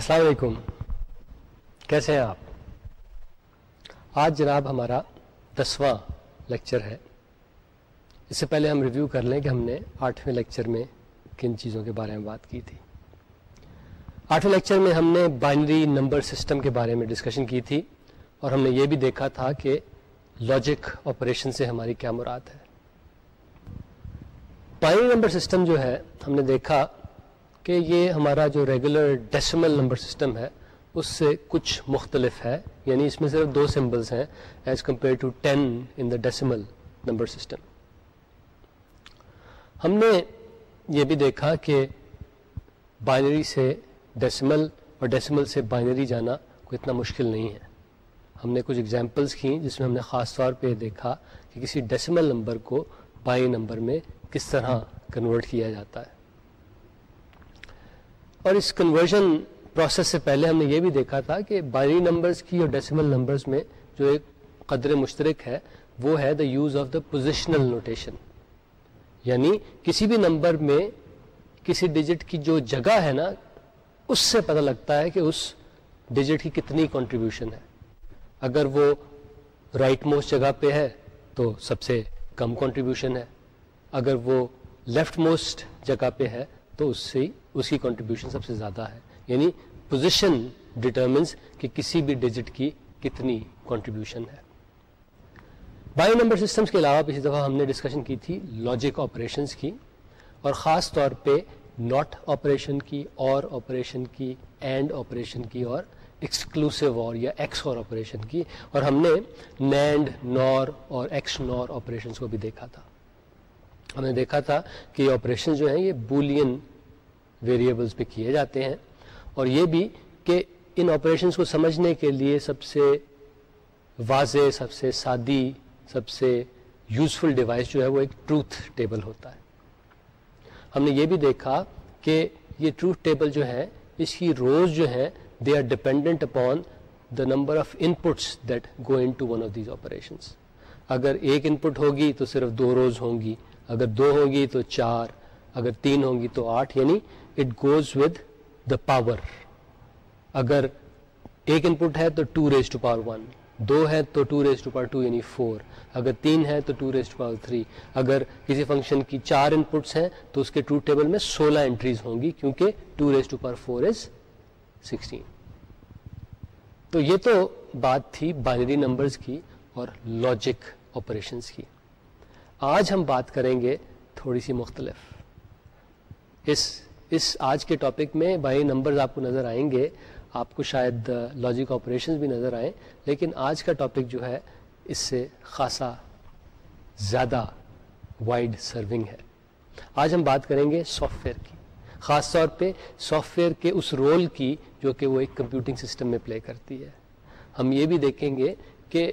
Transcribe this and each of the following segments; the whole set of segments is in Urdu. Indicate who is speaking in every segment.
Speaker 1: السلام علیکم۔ کیسے ہیں آپ؟ آج جناب ہمارا دسواں لیکچر ہے۔ اس سے پہلے ہم ریویو کر لیں کہ ہم نے آٹھویں لیکچر میں کن چیزوں کے بارے میں بات کی تھی۔ آٹھویں لیکچر میں ہم نے بائنری نمبر سسٹم کے بارے میں ڈسکشن کی تھی اور ہم نے یہ بھی دیکھا تھا کہ لاجک آپریشن سے ہماری کیا مراد ہے۔ بائنری نمبر سسٹم جو ہے، ہم نے دیکھا کہ یہ ہمارا جو ریگولر ڈیسیمل نمبر سسٹم ہے، اس سے کچھ مختلف ہے۔ یعنی اس میں صرف دو سمبلس ہیں as compare to ten in the decimal number system ہم نے یہ بھی دیکھا کہ بائنری سے ڈیسیمل اور ڈیسیمل سے بائنری جانا کوئی اتنا مشکل نہیں ہے۔ ہم نے کچھ ایگزامپلس کی جس میں ہم نے خاص طور پہ دیکھا کہ کسی ڈیسیمل نمبر کو بائی نمبر میں کس طرح کنورٹ کیا جاتا ہے۔ اور اس کنورژن پروسیس سے پہلے ہم نے یہ بھی دیکھا تھا کہ بائنری نمبرز کی اور ڈیسیمل نمبرز میں جو ایک قدر مشترک ہے، وہ ہے the use of the positional notation یعنی کسی بھی نمبر میں کسی ڈیجٹ کی جو جگہ ہے نا، اس سے پتہ لگتا ہے کہ اس ڈیجٹ کی کتنی کنٹریبیوشن ہے۔ اگر وہ رائٹ موسٹ جگہ پہ ہے تو سب سے کم کنٹریبیوشن ہے۔ اگر وہ لیفٹ موسٹ جگہ پہ ہے تو اس سے، اس کی کنٹریبیوشن سب سے زیادہ ہے۔ یعنی پوزیشن ڈٹرمنس کہ کسی بھی ڈیجٹ کی کتنی کنٹریبیوشن ہے۔ بایو نمبر سسٹمز کے علاوہ پچھلی دفعہ ہم نے ڈسکشن کی تھی لاجک آپریشنس کی اور خاص طور پہ ناٹ آپریشن کی اور آپریشن کی اینڈ آپریشن کی اور ایکسکلوسو اور یا ایکس اور آپریشن کی اور ہم نے نینڈ نور اور ایکس نور آپریشنس کو بھی دیکھا تھا۔ ہم نے دیکھا تھا کہ یہ آپریشن جو ہیں یہ بولین ویریبلس پہ کیے جاتے ہیں اور یہ بھی کہ ان آپریشنس کو سمجھنے کے لیے سب سے واضح، سب سے سادی، سب سے یوزفل ڈیوائس جو ہے وہ ایک ٹروتھ ٹیبل ہوتا ہے۔ ہم نے یہ بھی دیکھا کہ یہ ٹروتھ ٹیبل جو ہے، اس کی روز جو ہے دے are dependent upon the number of inputs that go into one of these operations اگر ایک ان پٹ ہوگی تو صرف دو روز ہوں گی، اگر دو ہوگی تو چار، اگر تین ہوں گی تو آٹھ یعنی it goes with the power اگر ایک ان پٹ ہے تو two raise to power one دو ہے تو two raise to power two یعنی فور اگر تین ہے تو two raise to power three اگر کسی فنکشن کی چار ان پٹس ہیں تو اس کے ٹو ٹیبل میں سولہ انٹریز ہوں گی کیونکہ two raise to power four is sixteen تو یہ تو بات تھی بائنری نمبرز کی اور لاجک آپریشنس کی. آج ہم بات کریں گے تھوڑی سی مختلف. اس اس آج کے ٹاپک میں بائی نمبرز آپ کو نظر آئیں گے، آپ کو شاید لاجک آپریشنز بھی نظر آئیں، لیکن آج کا ٹاپک جو ہے، اس سے خاصا زیادہ وائڈ سرونگ ہے۔ آج ہم بات کریں گے سافٹ ویئر کی۔ خاص طور پہ سافٹ ویئر کے اس رول کی جو کہ وہ ایک کمپیوٹنگ سسٹم میں پلے کرتی ہے۔ ہم یہ بھی دیکھیں گے کہ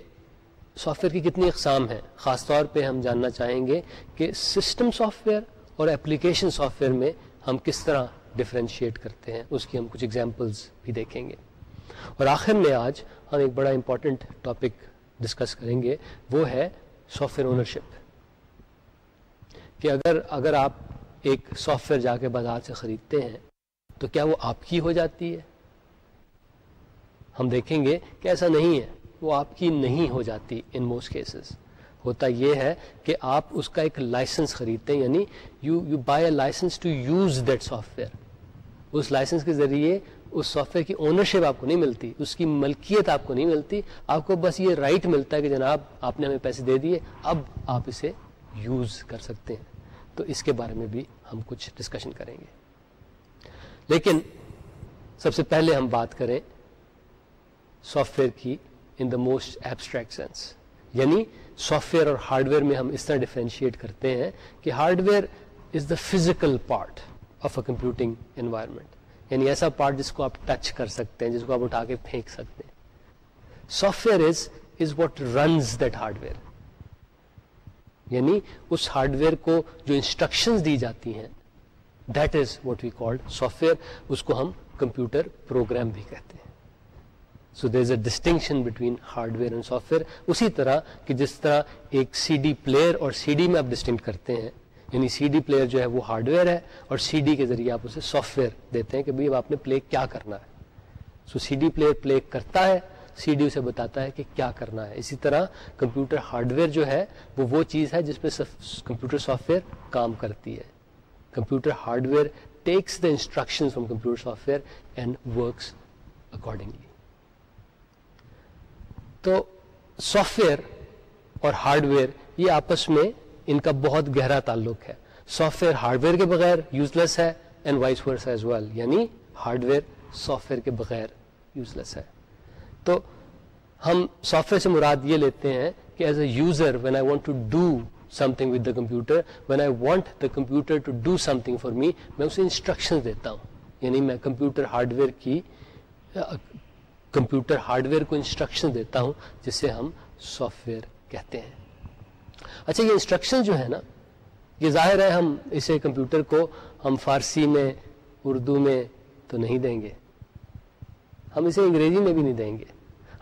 Speaker 1: سافٹ ویئر کی کتنی اقسام ہیں۔ خاص طور پہ ہم جاننا چاہیں گے کہ سسٹم سافٹ ویئر اور اپلیکیشن سافٹ ویئر میں ہم کس طرح ڈفرینشیٹ کرتے ہیں، اس کی ہم کچھ ایگزامپلس بھی دیکھیں گے۔ اور آخر میں آج ہم ایک بڑا امپورٹنٹ ٹاپک ڈسکس کریں گے، وہ ہے سافٹ ویئر اونرشپ کہ اگر اگر آپ ایک سافٹ ویئر جا کے بازار سے خریدتے ہیں، تو کیا وہ آپ کی ہو جاتی ہے؟ ہم دیکھیں گے کہ ایسا نہیں ہے، وہ آپ کی نہیں ہو جاتی ان موسٹ کیسز ہوتا یہ ہے کہ آپ اس کا ایک لائسنس خریدتے ہیں یعنی you you buy a license to use that software us license کے ذریعے اس سافٹ ویئر کی اونرشپ آپ کو نہیں ملتی، اس کی ملکیت آپ کو نہیں ملتی، آپ کو بس یہ رائٹ ملتا ہے کہ جناب آپ نے ہمیں پیسے دے دیے، اب آپ اسے یوز کر سکتے ہیں۔ تو اس کے بارے میں بھی ہم کچھ ڈسکشن کریں گے۔ لیکن سب سے پہلے ہم بات کریں سافٹ ویئر کی in the most abstract sense یعنی سافٹ ویئر اور ہارڈ ویئر میں ہم اس طرح ڈیفرینشیٹ کرتے ہیں کہ hardware is the physical part of a computing environment یعنی ایسا پارٹ جس کو آپ ٹچ کر سکتے ہیں، جس کو آپ اٹھا کے پھینک سکتے ہیں۔ Software is is what runs that hardware یعنی اس ہارڈ ویئر کو جو انسٹرکشن دی جاتی ہیں that is what we called software اس کو ہم کمپیوٹر پروگرام بھی کہتے ہیں۔ So there is a distinction between hardware and software اسی طرح کہ جس طرح ایک سی ڈی پلیئر اور سی ڈی میں آپ ڈسٹنکٹ کرتے ہیں یعنی سی ڈی پلیئر جو ہے وہ ہارڈ ویئر ہے اور سی ڈی کے ذریعے آپ اسے سافٹ ویئر دیتے ہیں کہ بھائی اب آپ نے پلے کیا کرنا ہے۔ سو سی ڈی پلیئر پلے کرتا ہے سی ڈی اسے بتاتا ہے کہ کیا کرنا ہے۔ اسی طرح کمپیوٹر ہارڈ ویئر جو ہے، وہ وہ چیز ہے جس پہ کمپیوٹر سافٹ ویئر کام کرتی ہے۔ Computer hardware takes the instruction from computer software and works accordingly تو سافٹ ویئر اور ہارڈ ویئر یہ آپس میں ان کا بہت گہرا تعلق ہے۔ سافٹ ویئر ہارڈ ویئر کے بغیر یوز لیس ہے and vice versa as well hardware software کے بغیر یوز لیس ہے۔ تو ہم سافٹ ویئر سے مراد یہ لیتے ہیں کہ as a user when I want to do something with the computer when I want the computer to do something for me میں اسے انسٹرکشن دیتا ہوں۔ یعنی میں کمپیوٹر ہارڈ ویئر کی کمپیوٹر ہارڈ ویئر کو انسٹرکشن دیتا ہوں، جسے ہم سافٹ ویئر کہتے ہیں۔ اچھا یہ انسٹرکشن جو ہے نا، یہ ظاہر ہے ہم اسے کمپیوٹر کو ہم فارسی میں، اردو میں تو نہیں دیں گے۔ ہم اسے انگریزی میں بھی نہیں دیں گے۔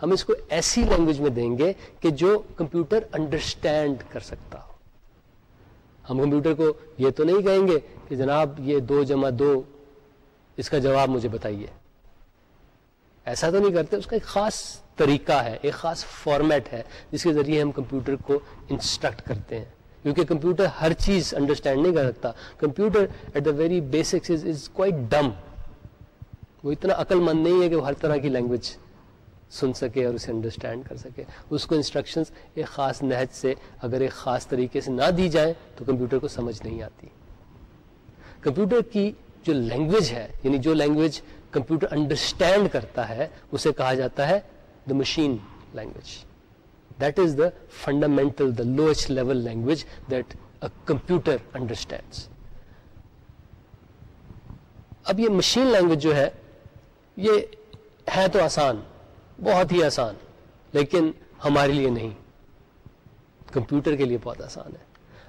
Speaker 1: ہم اس کو ایسی لینگویج میں دیں گے کہ جو کمپیوٹر انڈرسٹینڈ کر سکتا ہو۔ ہم کمپیوٹر کو یہ تو نہیں کہیں گے کہ جناب یہ دو جمع دو، اس کا جواب مجھے بتائیے۔ ایسا تو نہیں کرتے، اس کا ایک خاص طریقہ ہے، ایک خاص فارمیٹ ہے، جس کے ذریعے ہم کمپیوٹر کو انسٹرکٹ کرتے ہیں۔ کیونکہ کمپیوٹر ہر چیز انڈرسٹینڈ نہیں کر سکتا۔ Computer at the very basics is quite dumb وہ اتنا عقل مند نہیں ہے کہ وہ ہر طرح کی لینگویج سن سکے اور اسے انڈرسٹینڈ کر سکے۔ اس کو انسٹرکشنز ایک خاص نہج سے اگر ایک خاص طریقے سے نہ دی جائیں تو کمپیوٹر کو سمجھ نہیں آتی۔ کمپیوٹر کی جو لینگویج ہے یعنی جو لینگویج کمپیوٹر انڈرسٹینڈ کرتا ہے، اسے کہا جاتا ہے the machine language that is the fundamental the lowest level language that a computer understand اب یہ مشین لینگویج جو ہے، یہ ہے تو آسان، بہت ہی آسان، لیکن ہمارے لیے نہیں۔ کمپیوٹر کے لیے بہت آسان ہے۔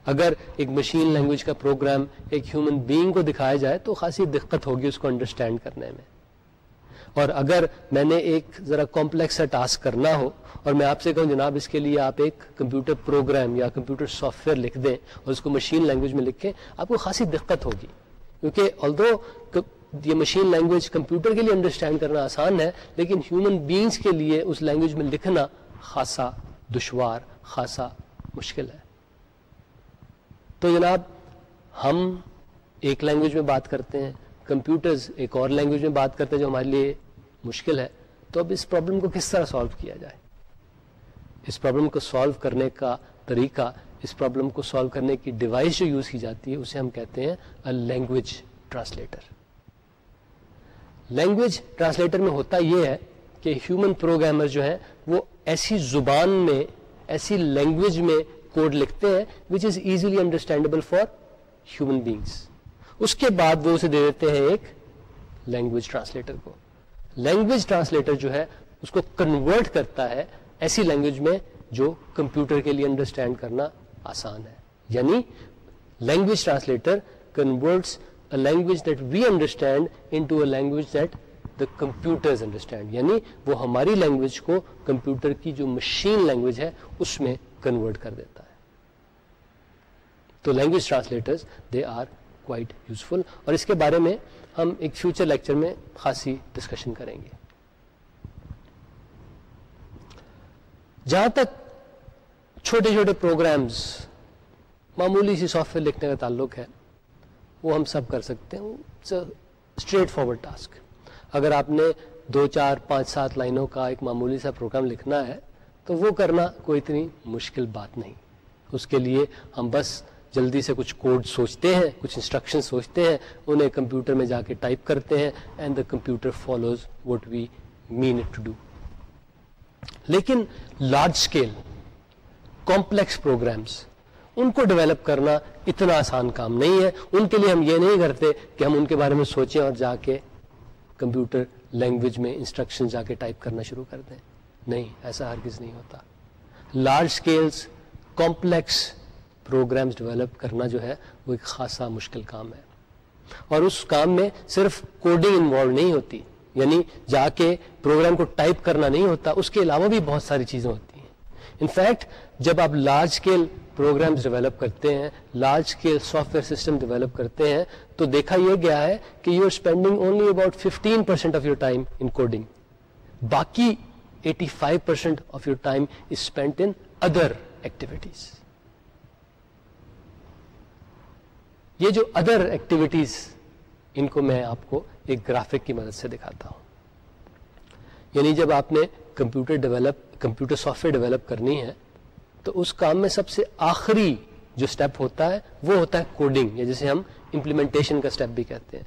Speaker 1: اگر ایک مشین لینگویج کا پروگرام ایک ہیومن بینگ کو دکھایا جائے تو خاصی دقت ہوگی اس کو انڈرسٹینڈ کرنے میں۔ اور اگر میں نے ایک ذرا کمپلیکس ٹاسک کرنا ہو اور میں آپ سے کہوں جناب اس کے لیے آپ ایک کمپیوٹر پروگرام یا کمپیوٹر سافٹ ویئر لکھ دیں اور اس کو مشین لینگویج میں لکھیں، آپ کو خاصی دقت ہوگی۔ کیونکہ آل یہ مشین لینگویج کمپیوٹر کے لیے انڈرسٹینڈ کرنا آسان ہے، لیکن ہیومن بینگس کے لیے اس لینگویج میں لکھنا خاصا دشوار، خاصا مشکل ہے۔ تو جناب، ہم ایک لینگویج میں بات کرتے ہیں کمپیوٹرز ایک اور لینگویج میں بات کرتے ہیں جو ہمارے لیے مشکل ہے۔ تو اب اس پرابلم کو کس طرح سالو کیا جائے؟ اس پرابلم کو سالو کرنے کا طریقہ، اس پرابلم کو سالو کرنے کی ڈیوائس جو یوز کی جاتی ہے، اسے ہم کہتے ہیں لینگویج ٹرانسلیٹر لینگویج ٹرانسلیٹر میں ہوتا یہ ہے کہ ہیومن پروگرامر جو ہیں، وہ ایسی زبان میں، ایسی لینگویج میں کوڈ لکھتے ہیں which is easily understandable for human beings اس کے بعد وہ اسے دے دیتے ہیں ایک لینگویج ٹرانسلیٹر کو. لینگویج ٹرانسلیٹر جو ہے، اس کو کنورٹ کرتا ہے ایسی لینگویج میں جو کمپیوٹر کے لیے انڈرسٹینڈ کرنا آسان ہے. یعنی language translator converts language that we understand into a language that the computer understand یعنی وہ ہماری لینگویج کو کمپیوٹر کی جو مشین لینگویج ہے، اس میں کنورٹ کر دیتا تو language translator they are quite useful اور اس کے بارے میں ہم ایک فیوچر لیکچر میں خاصی ڈسکشن کریں گے۔ جہاں تک چھوٹے چھوٹے پروگرامز معمولی سی سافٹ ویئر لکھنے کا تعلق ہے، وہ ہم سب کر سکتے ہیں۔ اسٹریٹ فارورڈ ٹاسک اگر آپ نے دو، چار، پانچ، سات لائنوں کا ایک معمولی سا پروگرام لکھنا ہے، تو وہ کرنا کوئی اتنی مشکل بات نہیں۔ اس کے لیے ہم بس جلدی سے کچھ کوڈ سوچتے ہیں، کچھ انسٹرکشن سوچتے ہیں، انہیں کمپیوٹر میں جا کے ٹائپ کرتے ہیں and the computer follows what we mean to do لیکن لارج اسکیل کمپلیکس پروگرامس ان کو ڈیولپ کرنا اتنا آسان کام نہیں ہے۔ ان کے لیے ہم یہ نہیں کرتے کہ ہم ان کے بارے میں سوچیں اور جا کے کمپیوٹر لینگویج میں انسٹرکشن جا کے ٹائپ کرنا شروع کر دیں۔ نہیں، ایسا ہرگز نہیں ہوتا۔ Large scales complex programs develop کرنا جو ہے وہ ایک خاصا مشکل کام ہے۔ اور اس کام میں صرف کوڈنگ انوالو نہیں ہوتی یعنی جا کے پروگرام کو ٹائپ کرنا نہیں ہوتا، اس کے علاوہ بھی بہت ساری چیزیں ہوتی ہیں۔ انفیکٹ جب آپ لارج اسکیل پروگرامز ڈیولپ کرتے ہیں large scale software system develop کرتے ہیں، تو دیکھا یہ گیا ہے کہ you are spending only about fifteen percent of your time in coding باقی eighty five percent of your time is spend in other activities یہ جو ادر ایکٹیویٹیز ان کو میں آپ کو ایک گرافک کی مدد سے دکھاتا ہوں۔ یعنی جب آپ نے computer develop computer software develop کرنی ہے، تو اس کام میں سب سے آخری جو اسٹیپ ہوتا ہے، وہ ہوتا ہے کوڈنگ یا جسے ہم امپلیمنٹیشن کا اسٹیپ بھی کہتے ہیں۔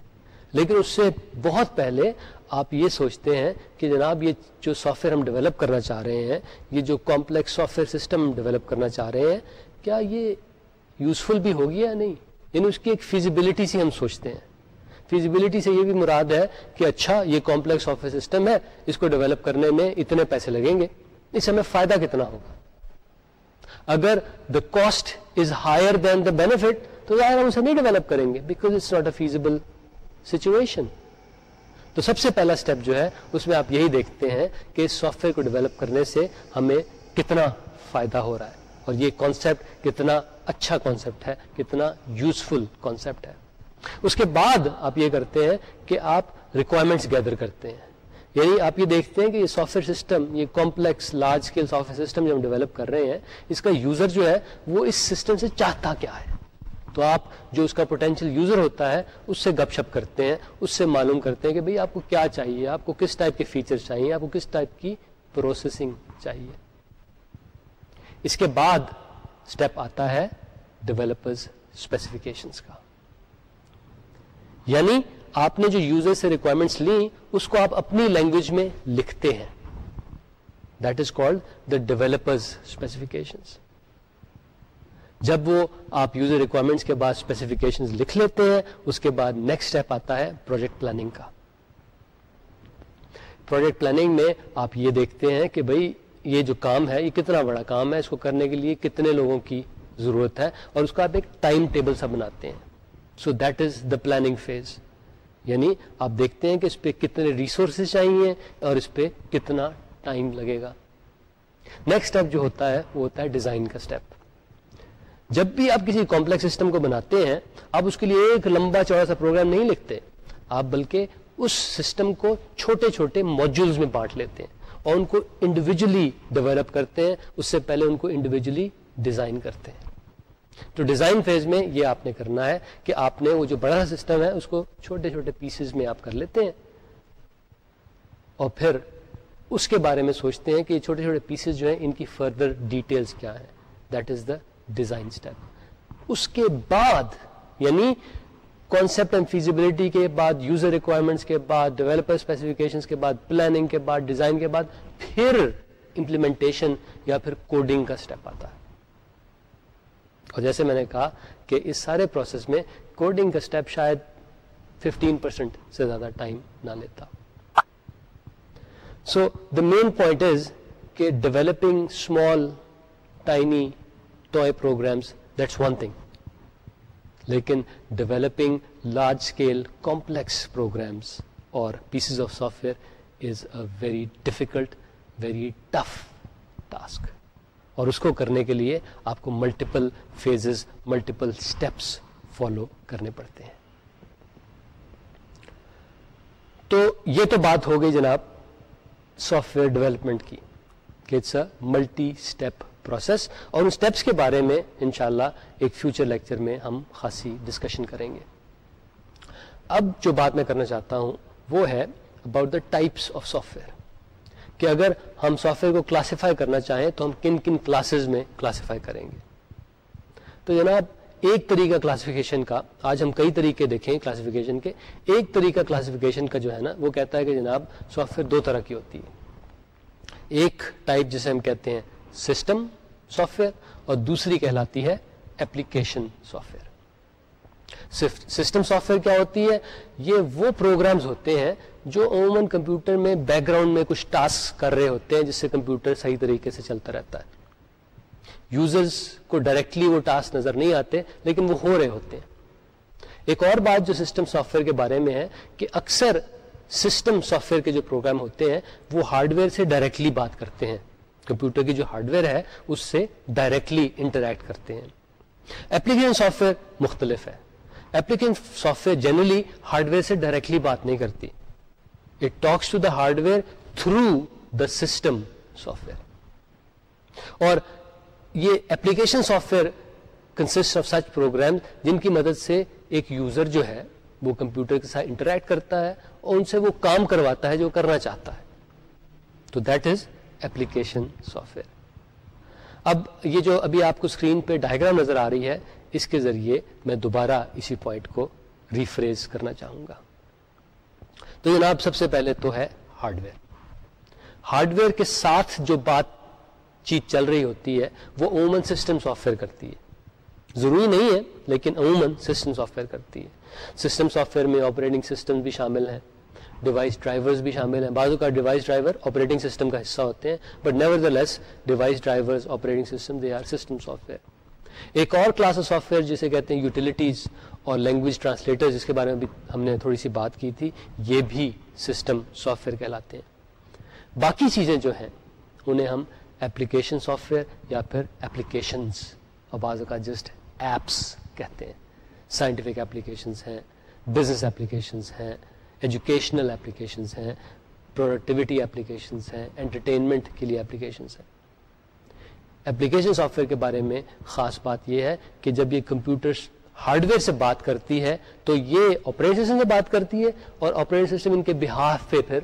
Speaker 1: لیکن اس سے بہت پہلے آپ یہ سوچتے ہیں کہ جناب یہ جو سافٹ ویئر ہم ڈیولپ کرنا چاہ رہے ہیں، یہ جو complex software system develop کرنا چاہ رہے ہیں، کیا یہ یوزفل بھی ہوگی یا نہیں؟ یعنی اس کی ایک فیزیبلٹی سے ہم سوچتے ہیں۔ فیزیبلٹی سے یہ بھی مراد ہے کہ اچھا یہ کمپلیکس سافٹ ویئر سسٹم ہے، اس کو ڈیولپ کرنے میں اتنے پیسے لگیں گے، اس سے ہمیں فائدہ کتنا ہوگا؟ اگر the cost is higher than the benefit تو ظاہر ہم اسے نہیں ڈیولپ کریں گے because it's not a feasible situation تو سب سے پہلا اسٹیپ جو ہے، اس میں آپ یہی دیکھتے ہیں کہ اس سافٹ ویئر کو ڈیولپ کرنے سے ہمیں کتنا فائدہ ہو رہا ہے۔ اور یہ کانسیپٹ کتنا اچھا کانسیپٹ ہے، کتنا یوزفل کانسیپٹ ہے۔ اس کے بعد آپ یہ کرتے ہیں کہ آپ ریکوائرمنٹس گیدر کرتے ہیں۔ یعنی آپ یہ دیکھتے ہیں کہ یہ سافٹ ویئر سسٹم یہ complex large scale software system جو ہم ڈیولپ کر رہے ہیں، اس کا یوزر جو ہے، وہ اس سسٹم سے چاہتا کیا ہے۔ تو آپ جو اس کا پوٹینشیل یوزر ہوتا ہے، اس سے گپ شپ کرتے ہیں، اس سے معلوم کرتے ہیں کہ بھئی آپ کو کیا چاہیے، آپ کو کس ٹائپ کے فیچر چاہیے، آپ کو کس ٹائپ کی پروسیسنگ چاہیے۔ اس کے بعد اسٹیپ آتا ہے ڈیولپرز اسپیسیفکیشنس کا۔ یعنی آپ نے جو یوزر سے ریکوائرمنٹس لی اس کو آپ اپنی لینگویج میں لکھتے ہیں۔ That is called the developers specification جب وہ آپ یوزر ریکوائرمنٹس کے بعد اسپیسیفکیشن لکھ لیتے ہیں، اس کے بعد نیکسٹ اسٹیپ آتا ہے پروجیکٹ پلاننگ کا۔ پروجیکٹ پلاننگ میں آپ یہ دیکھتے ہیں کہ بھائی یہ جو کام ہے، یہ کتنا بڑا کام ہے، اس کو کرنے کے لیے کتنے لوگوں کی ضرورت ہے اور اس کا آپ ایک ٹائم ٹیبل سا بناتے ہیں۔ So that is the planning phase یعنی آپ دیکھتے ہیں کہ اس پہ کتنے ریسورسز چاہیے اور اس پہ کتنا ٹائم لگے گا۔ نیکسٹ اسٹیپ جو ہوتا ہے، وہ ہوتا ہے ڈیزائن کا اسٹیپ جب بھی آپ کسی کمپلیکس سسٹم کو بناتے ہیں، آپ اس کے لیے ایک لمبا چوڑا سا پروگرام نہیں لکھتے، آپ بلکہ اس سسٹم کو چھوٹے چھوٹے موجولز میں بانٹ لیتے ہیں۔ اور ان کو انڈیویجلی ڈیولپ کرتے ہیں، اس سے پہلے ان کو انڈیویجلی ڈیزائن کرتے ہیں۔ تو ڈیزائن فیز میں یہ آپ نے کرنا ہے کہ آپ نے وہ جو بڑا سسٹم ہے، اس کو چھوٹے چھوٹے پیسز میں آپ کر لیتے ہیں۔ اور پھر اس کے بارے میں سوچتے ہیں کہ یہ چھوٹے چھوٹے پیسز جو ہیں، ان کی فردر ڈیٹیلز کیا ہیں۔ That is the design step اس کے بعد یعنی کانسیپٹ اینڈ فیزیبلٹی کے بعد یوزر ریکوائرمنٹس کے بعد ڈیولپر اسپیسیفکیشن کے بعد پلاننگ کے بعد ڈیزائن کے بعد، پھر امپلیمنٹیشن یا پھر کوڈنگ کا اسٹیپ آتا ہے۔ اور جیسے میں نے کہا کہ اس سارے پروسیس میں کوڈنگ کا اسٹیپ شاید 15% پرسینٹ سے زیادہ ٹائم نہ لیتا۔ سو دا مین پوائنٹ از کہ developing small tiny toy programs that's one thing لیکن developing large scale complex programs اور pieces of software is a very difficult very tough task اور اس کو کرنے کے لیے آپ کو multiple phases multiple steps follow کرنے پڑتے ہیں۔ تو یہ تو بات ہو گئی جناب سافٹ ویئر ڈیولپمنٹ کی کہ it's a multi step process اور ان اسٹیپس کے بارے میں انشاءاللہ ایک فیوچر لیکچر میں ہم خاصی ڈسکشن کریں گے۔ اب جو بات میں کرنا چاہتا ہوں وہ ہے about the types of software کہ اگر ہم سافٹ ویئر کو کلاسیفائی کرنا چاہیں تو ہم کن کن کلاسز میں کلاسیفائی کریں گے۔ تو جناب، ایک طریقہ کلاسیفیکیشن کا، آج ہم کئی طریقے دیکھیں کلاسیفیکیشن کے۔ ایک طریقہ کلاسیفیکیشن کا جو ہے نا، وہ کہتا ہے کہ جناب سافٹ ویئر دو طرح کی ہوتی ہے۔ ایک ٹائپ جسے ہم کہتے ہیں سسٹم سافٹ ویئر اور دوسری کہلاتی ہے application software system software کیا ہوتی ہے؟ یہ وہ پروگرامز ہوتے ہیں جو عموماً کمپیوٹر میں بیک گراؤنڈ میں کچھ ٹاسک کر رہے ہوتے ہیں، جس سے کمپیوٹر صحیح طریقے سے چلتا رہتا ہے۔ یوزرز کو ڈائریکٹلی وہ ٹاسک نظر نہیں آتے، لیکن وہ ہو رہے ہوتے ہیں۔ ایک اور بات جو سسٹم سافٹ ویئر کے بارے میں ہے کہ اکثر سسٹم سافٹ ویئر کے جو پروگرام ہوتے ہیں، وہ ہارڈ ویئر سے ڈائریکٹلی بات کرتے ہیں۔ کمپیوٹر کی جو ہارڈ ویئر ہے، اس سے ڈائریکٹلی انٹریکٹ کرتے ہیں۔ اپلیکیشن سافٹ ویئر مختلف ہے۔ Application software generally hardware سے ڈائریکٹلی بات نہیں کرتی۔ It talks to the hardware through the system software اور یہ application software consist of such program جن کی مدد سے ایک یوزر جو ہے، وہ کمپیوٹر کے ساتھ انٹریکٹ کرتا ہے اور ان سے وہ کام کرواتا ہے جو کرنا چاہتا ہے۔ تو that is application software اب یہ جو ابھی آپ کو اسکرین پہ ڈائگرام نظر آ رہی ہے، اس کے ذریعے میں دوبارہ اسی پوائنٹ کو ریفریز کرنا چاہوں گا۔ تو جناب، سب سے پہلے تو ہے ہارڈ ویئر ہارڈ ویئر کے ساتھ جو بات چیز چل رہی ہوتی ہے، وہ عموماً سسٹم سافٹ ویئر کرتی ہے۔ ضروری نہیں ہے، لیکن عموماً سسٹم سافٹ ویئر کرتی ہے۔ سسٹم سافٹ ویئر میں آپریٹنگ سسٹم بھی شامل ہیں۔ ڈیوائس ڈرائیورز بھی شامل ہیں۔ بعضوں کا ڈیوائس ڈرائیور آپریٹنگ سسٹم کا حصہ ہوتے ہیں but nevertheless device drivers operating system they are system software ایک اور کلاس آف سافٹ ویئر جسے کہتے ہیں یوٹیلیٹیز اور لینگویج ٹرانسلیٹر جس کے بارے میں بھی ہم نے تھوڑی سی بات کی تھی، یہ بھی سسٹم سافٹ ویئر کہلاتے ہیں۔ باقی چیزیں جو ہیں، انہیں ہم اپلیکیشن سافٹ ویئر یا پھر اپلیکیشنز اور بعض کا جسٹ ایپس کہتے ہیں۔ سائنٹیفک اپلیکیشنز ہیں بزنس اپلیکیشنز ہیں ایجوکیشنل اپلیکیشنس ہیں پروڈکٹیوٹی اپلیکیشنس ہیں انٹرٹینمنٹ کے لیے اپلیکیشنس ہیں. اپلیکیشن سافٹ ویئر کے بارے میں خاص بات یہ ہے کہ جب یہ کمپیوٹر ہارڈ ویئر سے بات کرتی ہے تو یہ آپریٹنگ سسٹم سے بات کرتی ہے اور آپریٹنگ سسٹم ان کے بہاف پہ پھر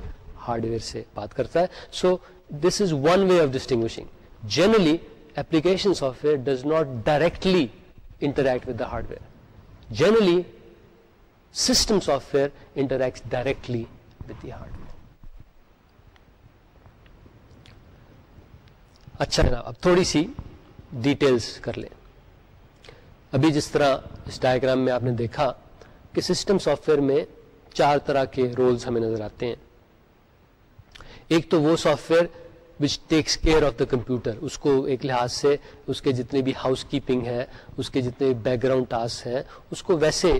Speaker 1: ہارڈ ویئر سے بات کرتا ہے. So this is one way of distinguishing generally application software does not directly interact with the hardware generally system software interact directly with the hardware اچھا جناب، اب تھوڑی سی ڈیٹیلس کر لیں۔ ابھی جس طرح اس ڈائگرام میں آپ نے دیکھا کہ سسٹم سافٹ ویئر میں چار طرح کے رولز ہمیں نظر آتے ہیں۔ ایک تو وہ software which takes care of the computer اس کو ایک لحاظ سے اس کے جتنے بھی ہاؤس کیپنگ ہے، اس کے جتنے بیک گراؤنڈ ٹاسک ہیں، اس کو ویسے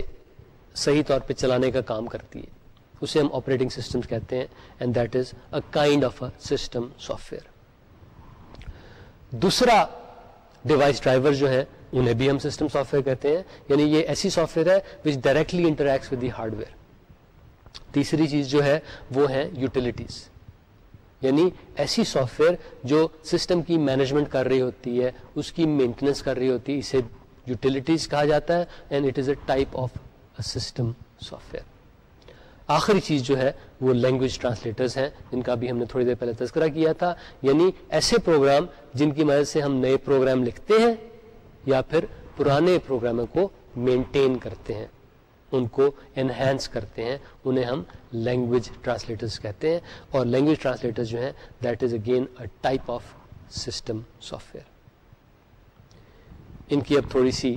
Speaker 1: صحیح طور پہ چلانے کا کام کرتی ہے۔ اسے ہم آپریٹنگ سسٹم کہتے ہیں and that is a kind of a system software دوسرا ڈیوائس ڈرائیور جو ہے انہیں بھی ہم سسٹم سافٹ ویئر کہتے ہیں۔ یعنی یہ ایسی سافٹ ویئر ہے which directly interacts with the hardware تیسری چیز جو ہے، وہ ہے یوٹیلیٹیز یعنی ایسی سافٹ ویئر جو سسٹم کی مینجمنٹ کر رہی ہوتی ہے، اس کی مینٹیننس کر رہی ہوتی ہے، اسے یوٹیلیٹیز کہا جاتا ہے and it is a type of system software آخری چیز جو ہے وہ لینگویج ٹرانسلیٹرز ہیں، جن کا بھی ہم نے تھوڑی دیر پہلے تذکرہ کیا تھا یعنی ایسے پروگرام جن کی مدد سے ہم نئے پروگرام لکھتے ہیں یا پھر پرانے پروگراموں کو مینٹین کرتے ہیں، ان کو انہینس کرتے ہیں، انہیں ہم لینگویج ٹرانسلیٹرز کہتے ہیں۔ اور لینگویج ٹرانسلیٹر جو ہیں that is again a type of system software ان کی اب تھوڑی سی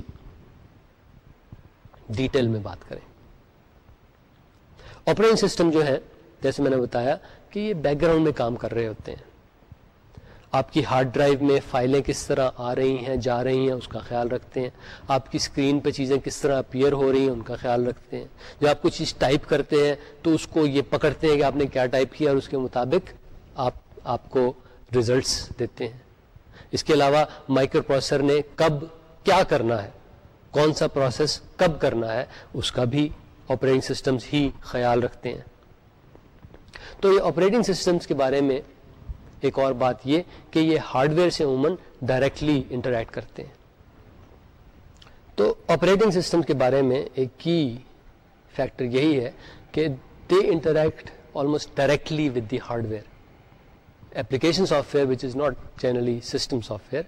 Speaker 1: ڈیٹیل میں بات کریں۔ آپریٹنگ سسٹم جو ہے، جیسے میں نے بتایا کہ یہ بیک گراؤنڈ میں کام کر رہے ہوتے ہیں۔ آپ کی ہارڈ ڈرائیو میں فائلیں کس طرح آ رہی ہیں، جا رہی ہیں، اس کا خیال رکھتے ہیں۔ آپ کی اسکرین پہ چیزیں کس طرح اپیئر ہو رہی ہیں، ان کا خیال رکھتے ہیں۔ جب آپ کچھ چیز ٹائپ کرتے ہیں، تو اس کو یہ پکڑتے ہیں کہ آپ نے کیا ٹائپ کیا اور اس کے مطابق آپ آپ کو ریزلٹس دیتے ہیں۔ اس کے علاوہ مائکرو پروسیسر نے کب کیا کرنا ہے کون سا پروسیس کب کرنا ہے، اس کا بھی آپریٹنگ سسٹمز ہی خیال رکھتے ہیں۔ تو یہ آپریٹنگ سسٹمز کے بارے میں ایک اور بات یہ کہ یہ ہارڈ ویئر سے عموماً ڈائریکٹلی انٹریکٹ کرتے ہیں۔ تو آپریٹنگ سسٹم کے بارے میں ایک کی فیکٹر یہی ہے کہ they interact almost directly with the hardware application software which is not generally system software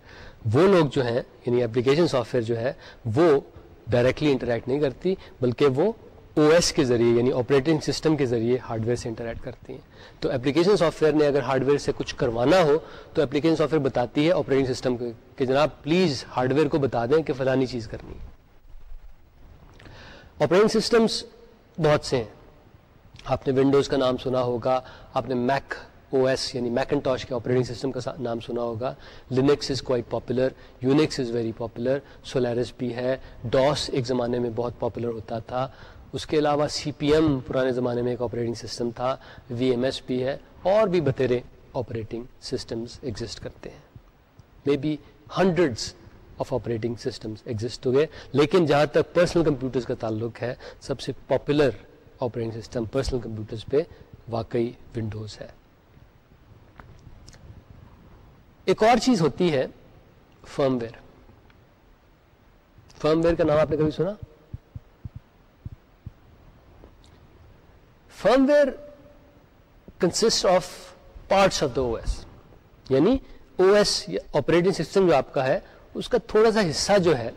Speaker 1: وہ لوگ جو ہیں یعنی اپلیکیشن سافٹ ویئر جو ہے، وہ ڈائریکٹلی انٹریکٹ نہیں کرتی، بلکہ وہ او ایس کے ذریعے یعنی آپریٹنگ سسٹم کے ذریعے ہارڈ ویئر سے انٹریکٹ کرتی ہیں۔ تو اپلیکیشن سافٹ ویئر نے اگر ہارڈ ویئر سے کچھ کروانا ہو، تو اپلیکیشن سافٹ ویئر بتاتی ہے آپریٹنگ سسٹم کو کہ جناب پلیز ہارڈ ویئر کو بتا دیں کہ فلانی چیز کرنی ہے۔ آپریٹنگ سسٹمس بہت سے ہیں۔ آپ نے ونڈوز کا نام سنا ہوگا، آپ نے میک او ایس یعنی میکنٹاش کے آپریٹنگ سسٹم کا نام سنا ہوگا. Linux is quite popular Unix is very popular Solaris بھی ہے. ڈاس ایک زمانے میں بہت پاپولر ہوتا تھا. اس کے علاوہ سی پی ایم پرانے زمانے میں ایک آپریٹنگ سسٹم تھا. وی ایم ایس بھی ہے. اور بھی بتیرے آپریٹنگ سسٹمز ایگزسٹ کرتے ہیں. Maybe hundreds of operating systems exist ہوئے لیکن جہاں تک پرسنل کمپیوٹرز کا تعلق ہے، سب سے popular operating system personal computers پہ واقعی ونڈوز ہے. ایک اور چیز ہوتی ہے فرم ویئر فرم ویئر کا نام آپ نے کبھی سنا؟ Firmware consist of parts of the O S یعنی او ایس آپریٹنگ سسٹم جو آپ کا ہے، اس کا تھوڑا سا حصہ جو ہے،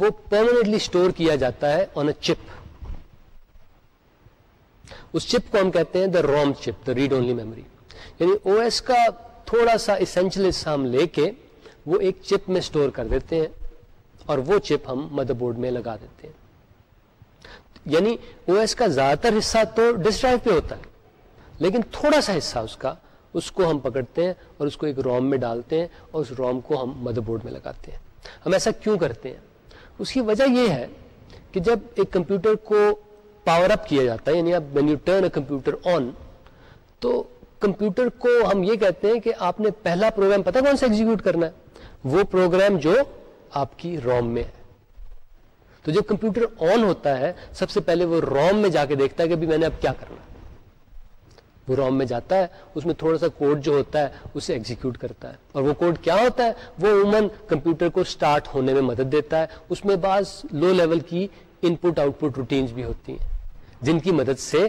Speaker 1: وہ پرمانٹلی اسٹور کیا جاتا ہے آن اے چپ اس چپ کو ہم کہتے ہیں دا روم چپ دا ریڈ اونلی میموری یعنی او ایس کا تھوڑا سا اسینشل حصہ ہم لے کے وہ ایک چپ میں اسٹور کر دیتے ہیں اور وہ چپ ہم مدر بورڈ میں لگا دیتے ہیں۔ یعنی او ایس کا زیادہ تر حصہ تو ڈسک ڈرائیو پہ ہوتا ہے، لیکن تھوڑا سا حصہ اس کا، اس کو ہم پکڑتے ہیں اور اس کو ایک روم میں ڈالتے ہیں اور اس روم کو ہم مدر بورڈ میں لگاتے ہیں۔ ہم ایسا کیوں کرتے ہیں؟ اس کی وجہ یہ ہے کہ جب ایک کمپیوٹر کو پاور اپ کیا جاتا ہے یعنی اب when you turn a computer on تو کمپیوٹر کو ہم یہ کہتے ہیں کہ آپ نے پہلا پروگرام پتا کون سا ایگزیکیوٹ کرنا ہے؟ وہ پروگرام جو آپ کی روم میں ہے۔ تو جب کمپیوٹر آن ہوتا ہے، سب سے پہلے وہ روم میں جا کے دیکھتا ہے کہ ابھی میں نے اب کیا کرنا ہے۔ وہ روم میں جاتا ہے، اس میں تھوڑا سا کوڈ جو ہوتا ہے، اسے ایگزیکیوٹ کرتا ہے۔ اور وہ کوڈ کیا ہوتا ہے؟ وہ عموماً کمپیوٹر کو سٹارٹ ہونے میں مدد دیتا ہے۔ اس میں بعض لو لیول کی ان پٹ آؤٹ پٹ روٹینز بھی ہوتی ہیں، جن کی مدد سے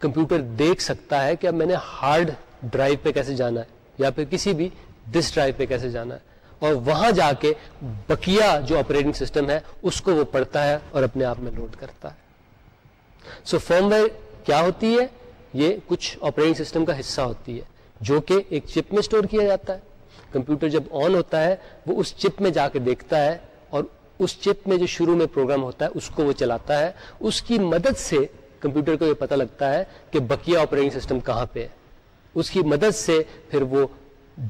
Speaker 1: کمپیوٹر دیکھ سکتا ہے کہ اب میں نے ہارڈ ڈرائیو پہ کیسے جانا ہے یا پھر کسی بھی ڈسک ڈرائیو پہ کیسے جانا ہے۔ اور وہاں جا کے بکیا جو آپریٹنگ سسٹم ہے، اس کو وہ پڑھتا ہے اور اپنے آپ میں لوڈ کرتا ہے۔ سو فارم ویئر کیا ہوتی ہے؟ یہ کچھ آپریٹنگ سسٹم کا حصہ ہوتی ہے، جو کہ ایک چپ میں اسٹور کیا جاتا ہے۔ کمپیوٹر جب آن ہوتا ہے، وہ اس چپ میں جا کے دیکھتا ہے اور اس چپ میں جو شروع میں پروگرام ہوتا ہے، اس کو وہ چلاتا ہے۔ اس کی مدد سے کمپیوٹر کو یہ پتا لگتا ہے کہ بکیا آپریٹنگ سسٹم کہاں پہ ہے۔ اس کی مدد سے پھر وہ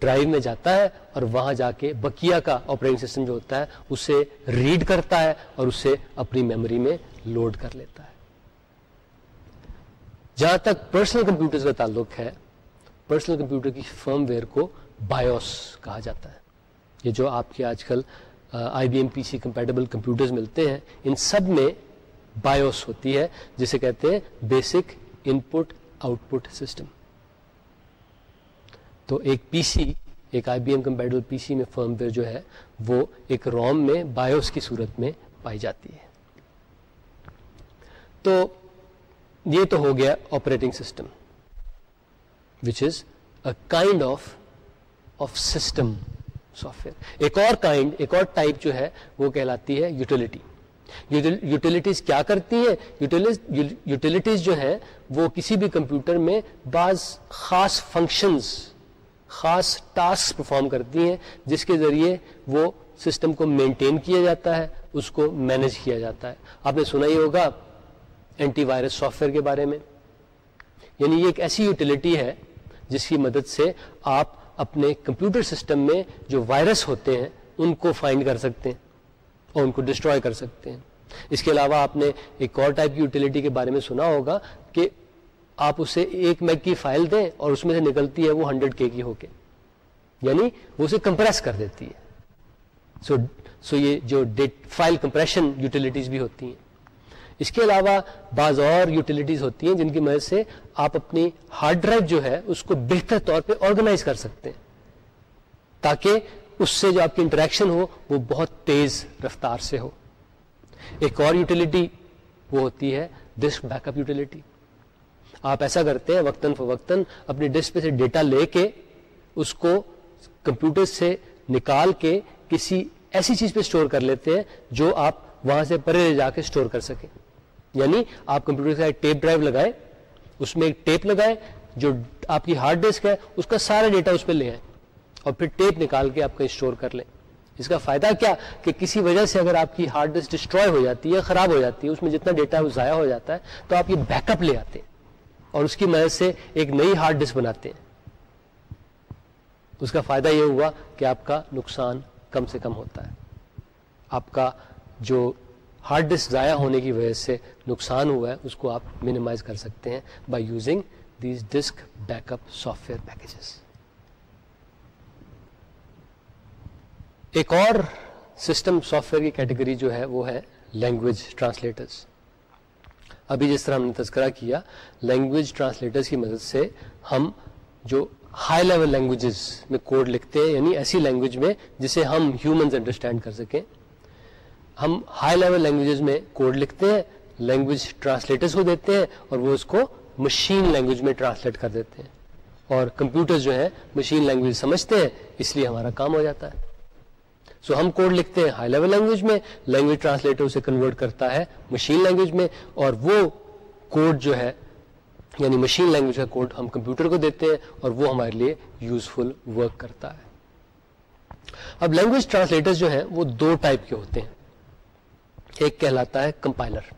Speaker 1: ڈرائیو میں جاتا ہے اور وہاں جا کے بکیا کا آپریٹنگ سسٹم جو ہوتا ہے اسے ریڈ کرتا ہے اور اسے اپنی میموری میں لوڈ کر لیتا ہے۔ جہاں تک پرسنل کمپیوٹر کا تعلق ہے پرسنل کمپیوٹر کی فرم ویئر کو بایوس کہا جاتا ہے۔ یہ جو آپ کے آج کل I B M P C compatible computers ملتے ہیں، ان سب میں بایوس ہوتی ہے، جسے کہتے ہیں basic input output system تو ایک پی سی ایک I B M compatible P C میں فرم ویئر جو ہے، وہ ایک روم میں بایوس کی صورت میں پائی جاتی ہے۔ تو یہ تو ہو گیا operating system which is a kind of of system software ایک اور کائنڈ ایک اور ٹائپ جو ہے، وہ کہلاتی ہے یوٹیلٹی یوٹیلیٹیز کیا کرتی ہیں؟ یوٹیلیٹیز جو ہے وہ کسی بھی کمپیوٹر میں بعض خاص فنکشنز خاص ٹاسک پرفارم کرتی ہیں، جس کے ذریعے وہ سسٹم کو مینٹین کیا جاتا ہے، اس کو مینج کیا جاتا ہے۔ آپ نے سنا ہی ہوگا اینٹی وائرس سافٹ ویئر کے بارے میں۔ یعنی یہ ایک ایسی یوٹیلٹی ہے، جس کی مدد سے آپ اپنے کمپیوٹر سسٹم میں جو وائرس ہوتے ہیں، ان کو فائنڈ کر سکتے ہیں۔ اور ان کو ڈسٹروائے کر سکتے ہیں۔ اس کے علاوہ آپ نے ایک اور ٹائپ کی یوٹیلٹی کے بارے میں سنا ہوگا کہ آپ اسے ایک میگ کی فائل دیں اور اس میں سے نکلتی ہے وہ ہنڈریڈ کے کی ہو کے۔ یعنی وہ اسے کمپریس کر دیتی ہے۔ سو so, سو so یہ جو فائل کمپریشن یوٹیلیٹیز بھی ہوتی ہیں۔ اس کے علاوہ بعض اور یوٹیلیٹیز ہوتی ہیں جن کی مدد سے آپ اپنی ہارڈ ڈرائیو جو ہے اس کو بہتر طور پہ آرگنائز کر سکتے ہیں۔ تاکہ اس سے جو آپ کی انٹریکشن ہو، وہ بہت تیز رفتار سے ہو۔ ایک اور یوٹیلیٹی وہ ہوتی ہے ڈسک بیک اپ یوٹیلیٹی آپ ایسا کرتے ہیں وقتاً فوقتاً اپنی ڈسک پہ سے ڈیٹا لے کے اس کو کمپیوٹر سے نکال کے کسی ایسی چیز پہ اسٹور کر لیتے ہیں جو آپ وہاں سے پرے لے جا کے اسٹور کر سکیں۔ یعنی آپ کمپیوٹر کا ٹیپ ڈرائیو لگائیں، اس میں ایک ٹیپ لگائیں جو آپ کی ہارڈ ڈسک ہے، اس کا سارا ڈیٹا اس پہ لے آئیں۔ اور پھر ٹیپ نکال کے آپ کا اسٹور کر لیں۔ اس کا فائدہ کیا کہ کسی وجہ سے اگر آپ کی ہارڈ ڈسک ڈسٹروائے ہو جاتی ہے، خراب ہو جاتی ہے، اس میں جتنا ڈیٹا وہ ضائع ہو جاتا ہے، تو آپ یہ بیک اپ لے آتے ہیں اور اس کی مدد سے ایک نئی ہارڈ ڈسک بناتے ہیں۔ اس کا فائدہ یہ ہوا کہ آپ کا نقصان کم سے کم ہوتا ہے۔ آپ کا جو ہارڈ ڈسک ضائع ہونے کی وجہ سے نقصان ہوا ہے، اس کو آپ مینیمائز کر سکتے ہیں by using these disk backup software packages ایک اور سسٹم سافٹ ویئر کی کیٹیگری جو ہے وہ ہے لینگویج ٹرانسلیٹرز۔ ابھی جس طرح ہم نے تذکرہ کیا، لینگویج ٹرانسلیٹرز کی مدد سے ہم جو ہائی لیول لینگویجز میں کوڈ لکھتے ہیں یعنی ایسی لینگویج میں جسے ہم ہیومنز انڈرسٹینڈ کر سکیں۔ ہم ہائی لیول لینگویجز میں کوڈ لکھتے ہیں، لینگویج ٹرانسلیٹرس کو دیتے ہیں اور وہ اس کو مشین لینگویج میں ٹرانسلیٹ کر دیتے ہیں۔ اور کمپیوٹر جو ہے مشین لینگویج سمجھتے ہیں، اس لیے ہمارا کام ہو جاتا ہے۔ سو ہم کوڈ لکھتے ہیں ہائی لیول لینگویج میں لینگویج ٹرانسلیٹر اسے کنورٹ کرتا ہے مشین لینگویج میں، اور وہ کوڈ جو ہے یعنی مشین لینگویج کا کوڈ ہم کمپیوٹر کو دیتے ہیں اور وہ ہمارے لیے یوزفل ورک کرتا ہے۔ اب لینگویج ٹرانسلیٹر جو ہیں وہ دو ٹائپ کے ہوتے ہیں۔ ایک کہلاتا ہے کمپائلر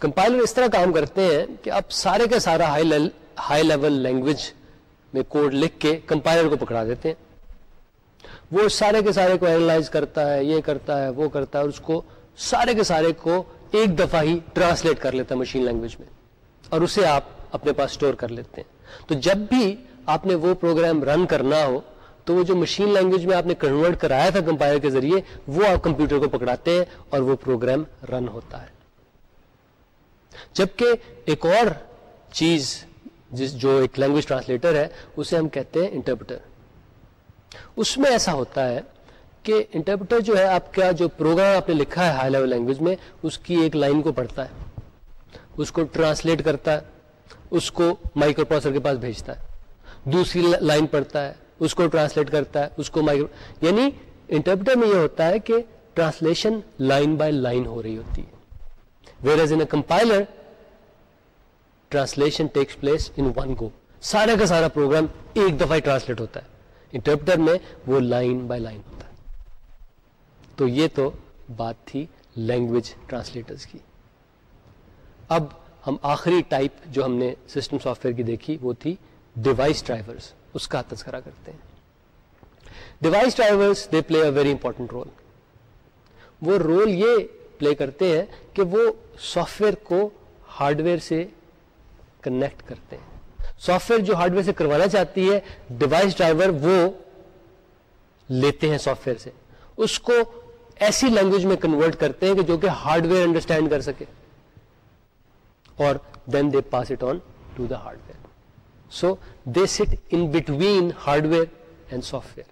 Speaker 1: کمپائلر اس طرح کام کرتے ہیں کہ آپ سارے کا سارا ہائی لیول لینگویج میں کوڈ لکھ کے کمپائلر کو پکڑا دیتے ہیں۔ وہ سارے کے سارے کو اینالائز کرتا ہے، یہ کرتا ہے، وہ کرتا ہے اور اس کو سارے کے سارے کو ایک دفعہ ہی ٹرانسلیٹ کر لیتا ہے مشین لینگویج میں اور اسے آپ اپنے پاس اسٹور کر لیتے ہیں۔ تو جب بھی آپ نے وہ پروگرام رن کرنا ہو، تو وہ جو مشین لینگویج میں آپ نے کنورٹ کرایا تھا کمپائلر کے ذریعے، وہ آپ کمپیوٹر کو پکڑاتے ہیں اور وہ پروگرام رن ہوتا ہے۔ جبکہ ایک اور چیز جس جو ایک لینگویج ٹرانسلیٹر ہے، اسے ہم کہتے ہیں انٹرپریٹر اس میں ایسا ہوتا ہے کہ انٹرپریٹر جو ہے آپ کا جو پروگرام آپ نے لکھا ہے ہائی لیول لینگویج میں، اس کی ایک لائن کو پڑھتا ہے، اس کو ٹرانسلیٹ کرتا ہے، اس کو مائکرو پروسر کے پاس بھیجتا ہے، دوسری لائن پڑھتا ہے، اس کو ٹرانسلیٹ کرتا ہے، اس کو مائکرو یعنی انٹرپریٹر میں یہ ہوتا ہے کہ ٹرانسلیشن لائن بائی لائن ہو رہی ہوتی ہے۔ Whereas in compiler translation takes place in one go سارا کا سارا پروگرام ایک دفعہ ٹرانسلیٹ ہوتا ہے۔ انٹرپٹر میں وہ لائن بائی لائن ہوتا ہے۔ تو یہ تو بات تھی لینگویج ٹرانسلیٹرز کی۔ اب ہم آخری ٹائپ جو ہم نے سسٹم سافٹ ویئر کی دیکھی وہ تھی ڈیوائس ڈرائیورس اس کا تذکرہ کرتے ہیں۔ Device drivers they play a very important role وہ رول یہ پلے کرتے ہیں کہ وہ سافٹ ویئر کو ہارڈ ویئر سے کنیکٹ کرتے ہیں۔ سافٹ ویئر جو ہارڈ ویئر سے کروانا چاہتی ہے ڈیوائس ڈرائیور وہ لیتے ہیں سافٹ ویئر سے۔ اس کو ایسی لینگویج میں کنورٹ کرتے ہیں کہ جو کہ ہارڈ ویئر انڈرسٹینڈ کر سکے۔ اور then they pass it on to the hardware so they sit in between hardware and software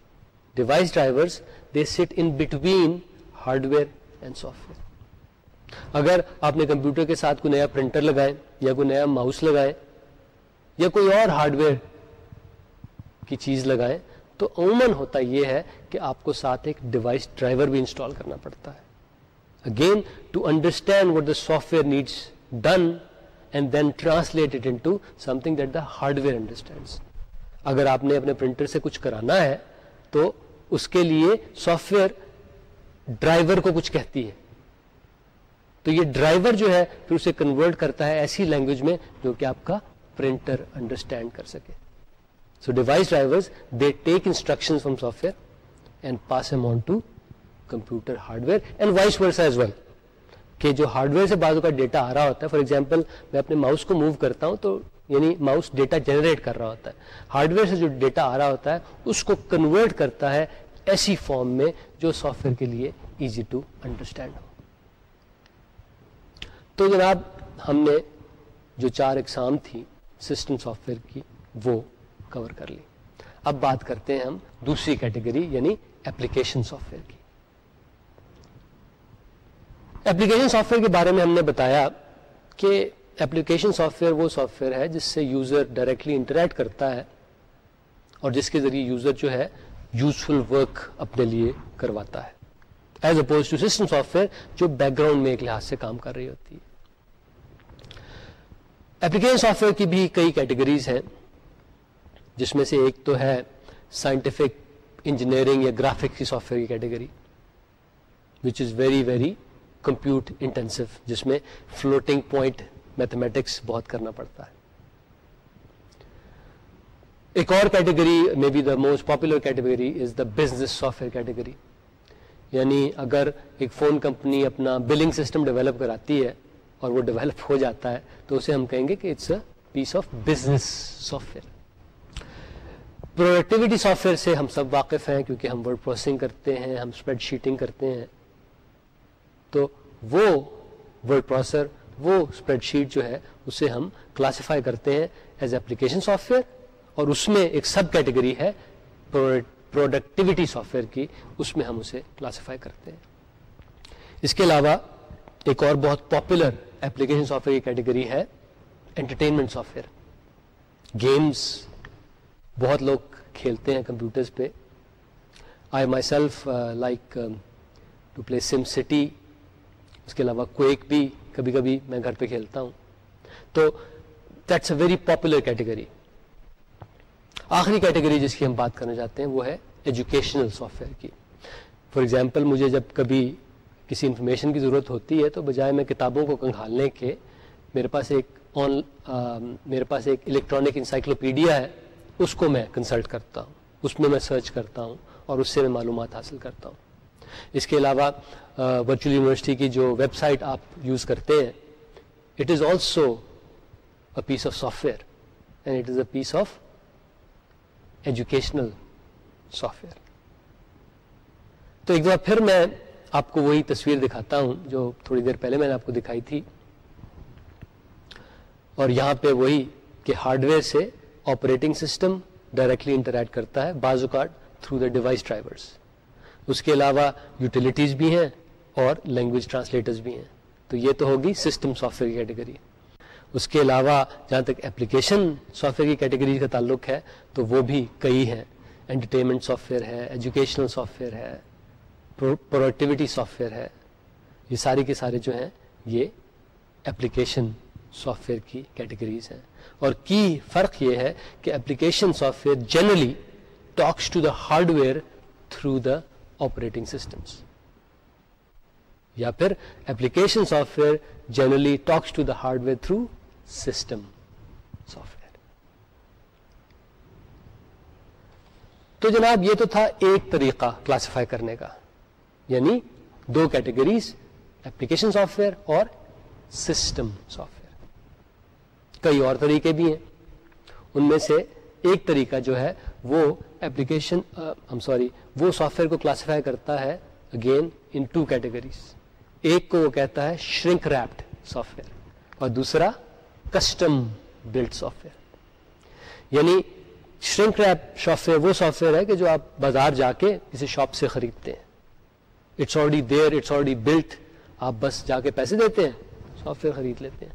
Speaker 1: device driver they sit in between hardware and software اگر آپ نے کمپیوٹر کے ساتھ کوئی نیا پرنٹر لگائے یا کوئی نیا ماؤس لگائے یا کوئی اور ہارڈ ویئر کی چیز لگائے تو عموماً ہوتا یہ ہے کہ آپ کو ساتھ ایک ڈیوائس ڈرائیور بھی انسٹال کرنا پڑتا ہے۔ Again to understand what the software needs done and then translate it into something that the hardware understand اگر آپ نے اپنے پرنٹر سے کچھ کرانا ہے، تو اس کے لیے سافٹ ویئر ڈرائیور کو کچھ کہتی ہے۔ تو یہ ڈرائیور جو ہے، پھر اسے کنورٹ کرتا ہے ایسی لینگویج میں جو کہ آپ کا پرنٹر انڈرسٹینڈ کر سکے so device driver they take instruction from software and pass them on to computer hardware and vice versa as well کہ جو ہارڈ ویئر سے بازو کا ڈیٹا آ رہا ہوتا ہے فار ایگزامپل میں اپنے ماؤس کو موو کرتا ہوں تو یعنی ماؤس ڈیٹا جنریٹ کر رہا ہوتا ہے۔ ہارڈ ویئر سے جو ڈیٹا آ رہا ہوتا ہے، اس کو کنورٹ کرتا ہے ایسی فارم میں جو سافٹ ویئر کے لیے ایزی ٹو انڈرسٹینڈ ہو۔ تو جناب، ہم نے جو چار اقسام تھی سسٹم سافٹ ویئر کی وہ کور کر لی۔ اب بات کرتے ہیں ہم دوسری کیٹیگری یعنی اپلیکیشن سافٹ ویئر کی۔ اپلیکیشن سافٹ ویئر کے بارے میں ہم نے بتایا کہ اپلیکیشن سافٹ ویئر وہ سافٹ ویئر ہے جس سے یوزر ڈائریکٹلی انٹریکٹ کرتا ہے اور جس کے ذریعے یوزر جو ہے یوزفل ورک اپنے لیے کرواتا ہے۔ As oppose to system software جو بیک گراؤنڈ میں ایک لحاظ سے کام کر رہی ہوتی ہے۔ اپلیکیشن سافٹ ویئر کی بھی کئی کیٹیگریز ہیں، جس میں سے ایک تو ہے سائنٹیفک انجینئرنگ یا گرافک کی سافٹ ویئر کی category which is very very compute intensive جس میں فلوٹنگ پوائنٹ میتھمیٹکس بہت کرنا پڑتا ہے۔ ایک اور category maybe the most popular category is the business software category یعنی اگر ایک فون کمپنی اپنا بلنگ سسٹم ڈیولپ کراتی ہے اور وہ ڈیولپ ہو جاتا ہے، تو اسے ہم کہیں گے کہ it's a piece of business software productivity software سے ہم سب واقف ہیں کیونکہ ہم ورڈ پروسیسنگ کرتے ہیں، ہم اسپریڈ شیٹنگ کرتے ہیں۔ تو وہ ورڈ پروسیسر وہ اسپریڈ شیٹ جو ہے، اسے ہم کلاسیفائی کرتے ہیں ایز اپلیکیشن سافٹ ویئر اور اس میں ایک سب کیٹیگری ہے پروڈکٹیوٹی سافٹ ویئر کی، اس میں ہم اسے کلاسیفائی کرتے ہیں۔ اس کے علاوہ ایک اور بہت پاپولر ایپلیکیشن سافٹ ویئر کی کیٹیگری ہے انٹرٹینمنٹ سافٹ ویئر گیمس بہت لوگ کھیلتے ہیں کمپیوٹرز پہ. I myself like to play SimCity اس کے علاوہ کویک بھی کبھی کبھی میں گھر پہ کھیلتا ہوں. تو that's a very popular category آخری کیٹیگری جس کی ہم بات کرنا چاہتے ہیں وہ ہے ایجوکیشنل سافٹ ویئر کی. فار ایگزامپل مجھے جب کبھی کسی انفارمیشن کی ضرورت ہوتی ہے تو بجائے میں کتابوں کو کنگھالنے کے میرے پاس ایک آن میرے پاس ایک الیکٹرانک انسائکلوپیڈیا ہے، اس کو میں کنسلٹ کرتا ہوں، اس میں میں سرچ کرتا ہوں اور اس سے میں معلومات حاصل کرتا ہوں۔ اس کے علاوہ ورچوئل یونیورسٹی کی جو ویب سائٹ آپ یوز کرتے ہیں it is also a piece of software and it is a piece of educational software تو ایک دفعہ پھر میں آپ کو وہی تصویر دکھاتا ہوں جو تھوڑی دیر پہلے میں نے آپ کو دکھائی تھی۔ اور یہاں پہ وہی کہ ہارڈ ویئر سے آپریٹنگ سسٹم ڈائریکٹلی انٹریکٹ کرتا ہے بازو card through the device drivers اس کے علاوہ یوٹیلیٹیز بھی ہیں اور لینگویج ٹرانسلیٹرز بھی ہیں۔ تو یہ تو ہوگی سسٹم سافٹ ویئر کی کیٹیگری اس کے علاوہ جہاں تک اپلیکیشن سافٹ ویئر کی کیٹیگری کا تعلق ہے تو وہ بھی کئی ہیں۔ انٹرٹینمنٹ سافٹ ویئر ہے ایجوکیشنل سافٹ ویئر ہے۔ پروڈکٹیوٹی سافٹ ویئر ہے۔ یہ ساری کے سارے جو ہیں، یہ اپلیکیشن سافٹ ویئر کی کیٹیگریز ہیں۔ اور کی فرق یہ ہے کہ application software generally talks to the hardware through the operating systems یا پھر application software generally talks to the hardware through system software تو جناب، یہ تو تھا ایک طریقہ کلاسیفائی کرنے کا۔ یعنی دو کیٹیگریز اپلیکیشن سافٹ ویئر اور سسٹم سافٹ ویئر کئی اور طریقے بھی ہیں۔ ان میں سے ایک طریقہ جو ہے، وہ اپلیکیشن سوری وہ سافٹ ویئر کو کلاسیفائی کرتا ہے اگین ان ٹو کیٹیگریز ایک کو وہ کہتا ہے شرنک ریپڈ سافٹ ویئر اور دوسرا کسٹم بلڈ سافٹ ویئر یعنی شرنک ریپ سافٹ ویئر وہ سافٹ ویئر ہے کہ جو آپ بازار جا کے کسی شاپ سے خریدتے ہیں۔ It's already there it's already built آپ بس جا کے پیسے دیتے ہیں سافٹ ویئر خرید لیتے ہیں۔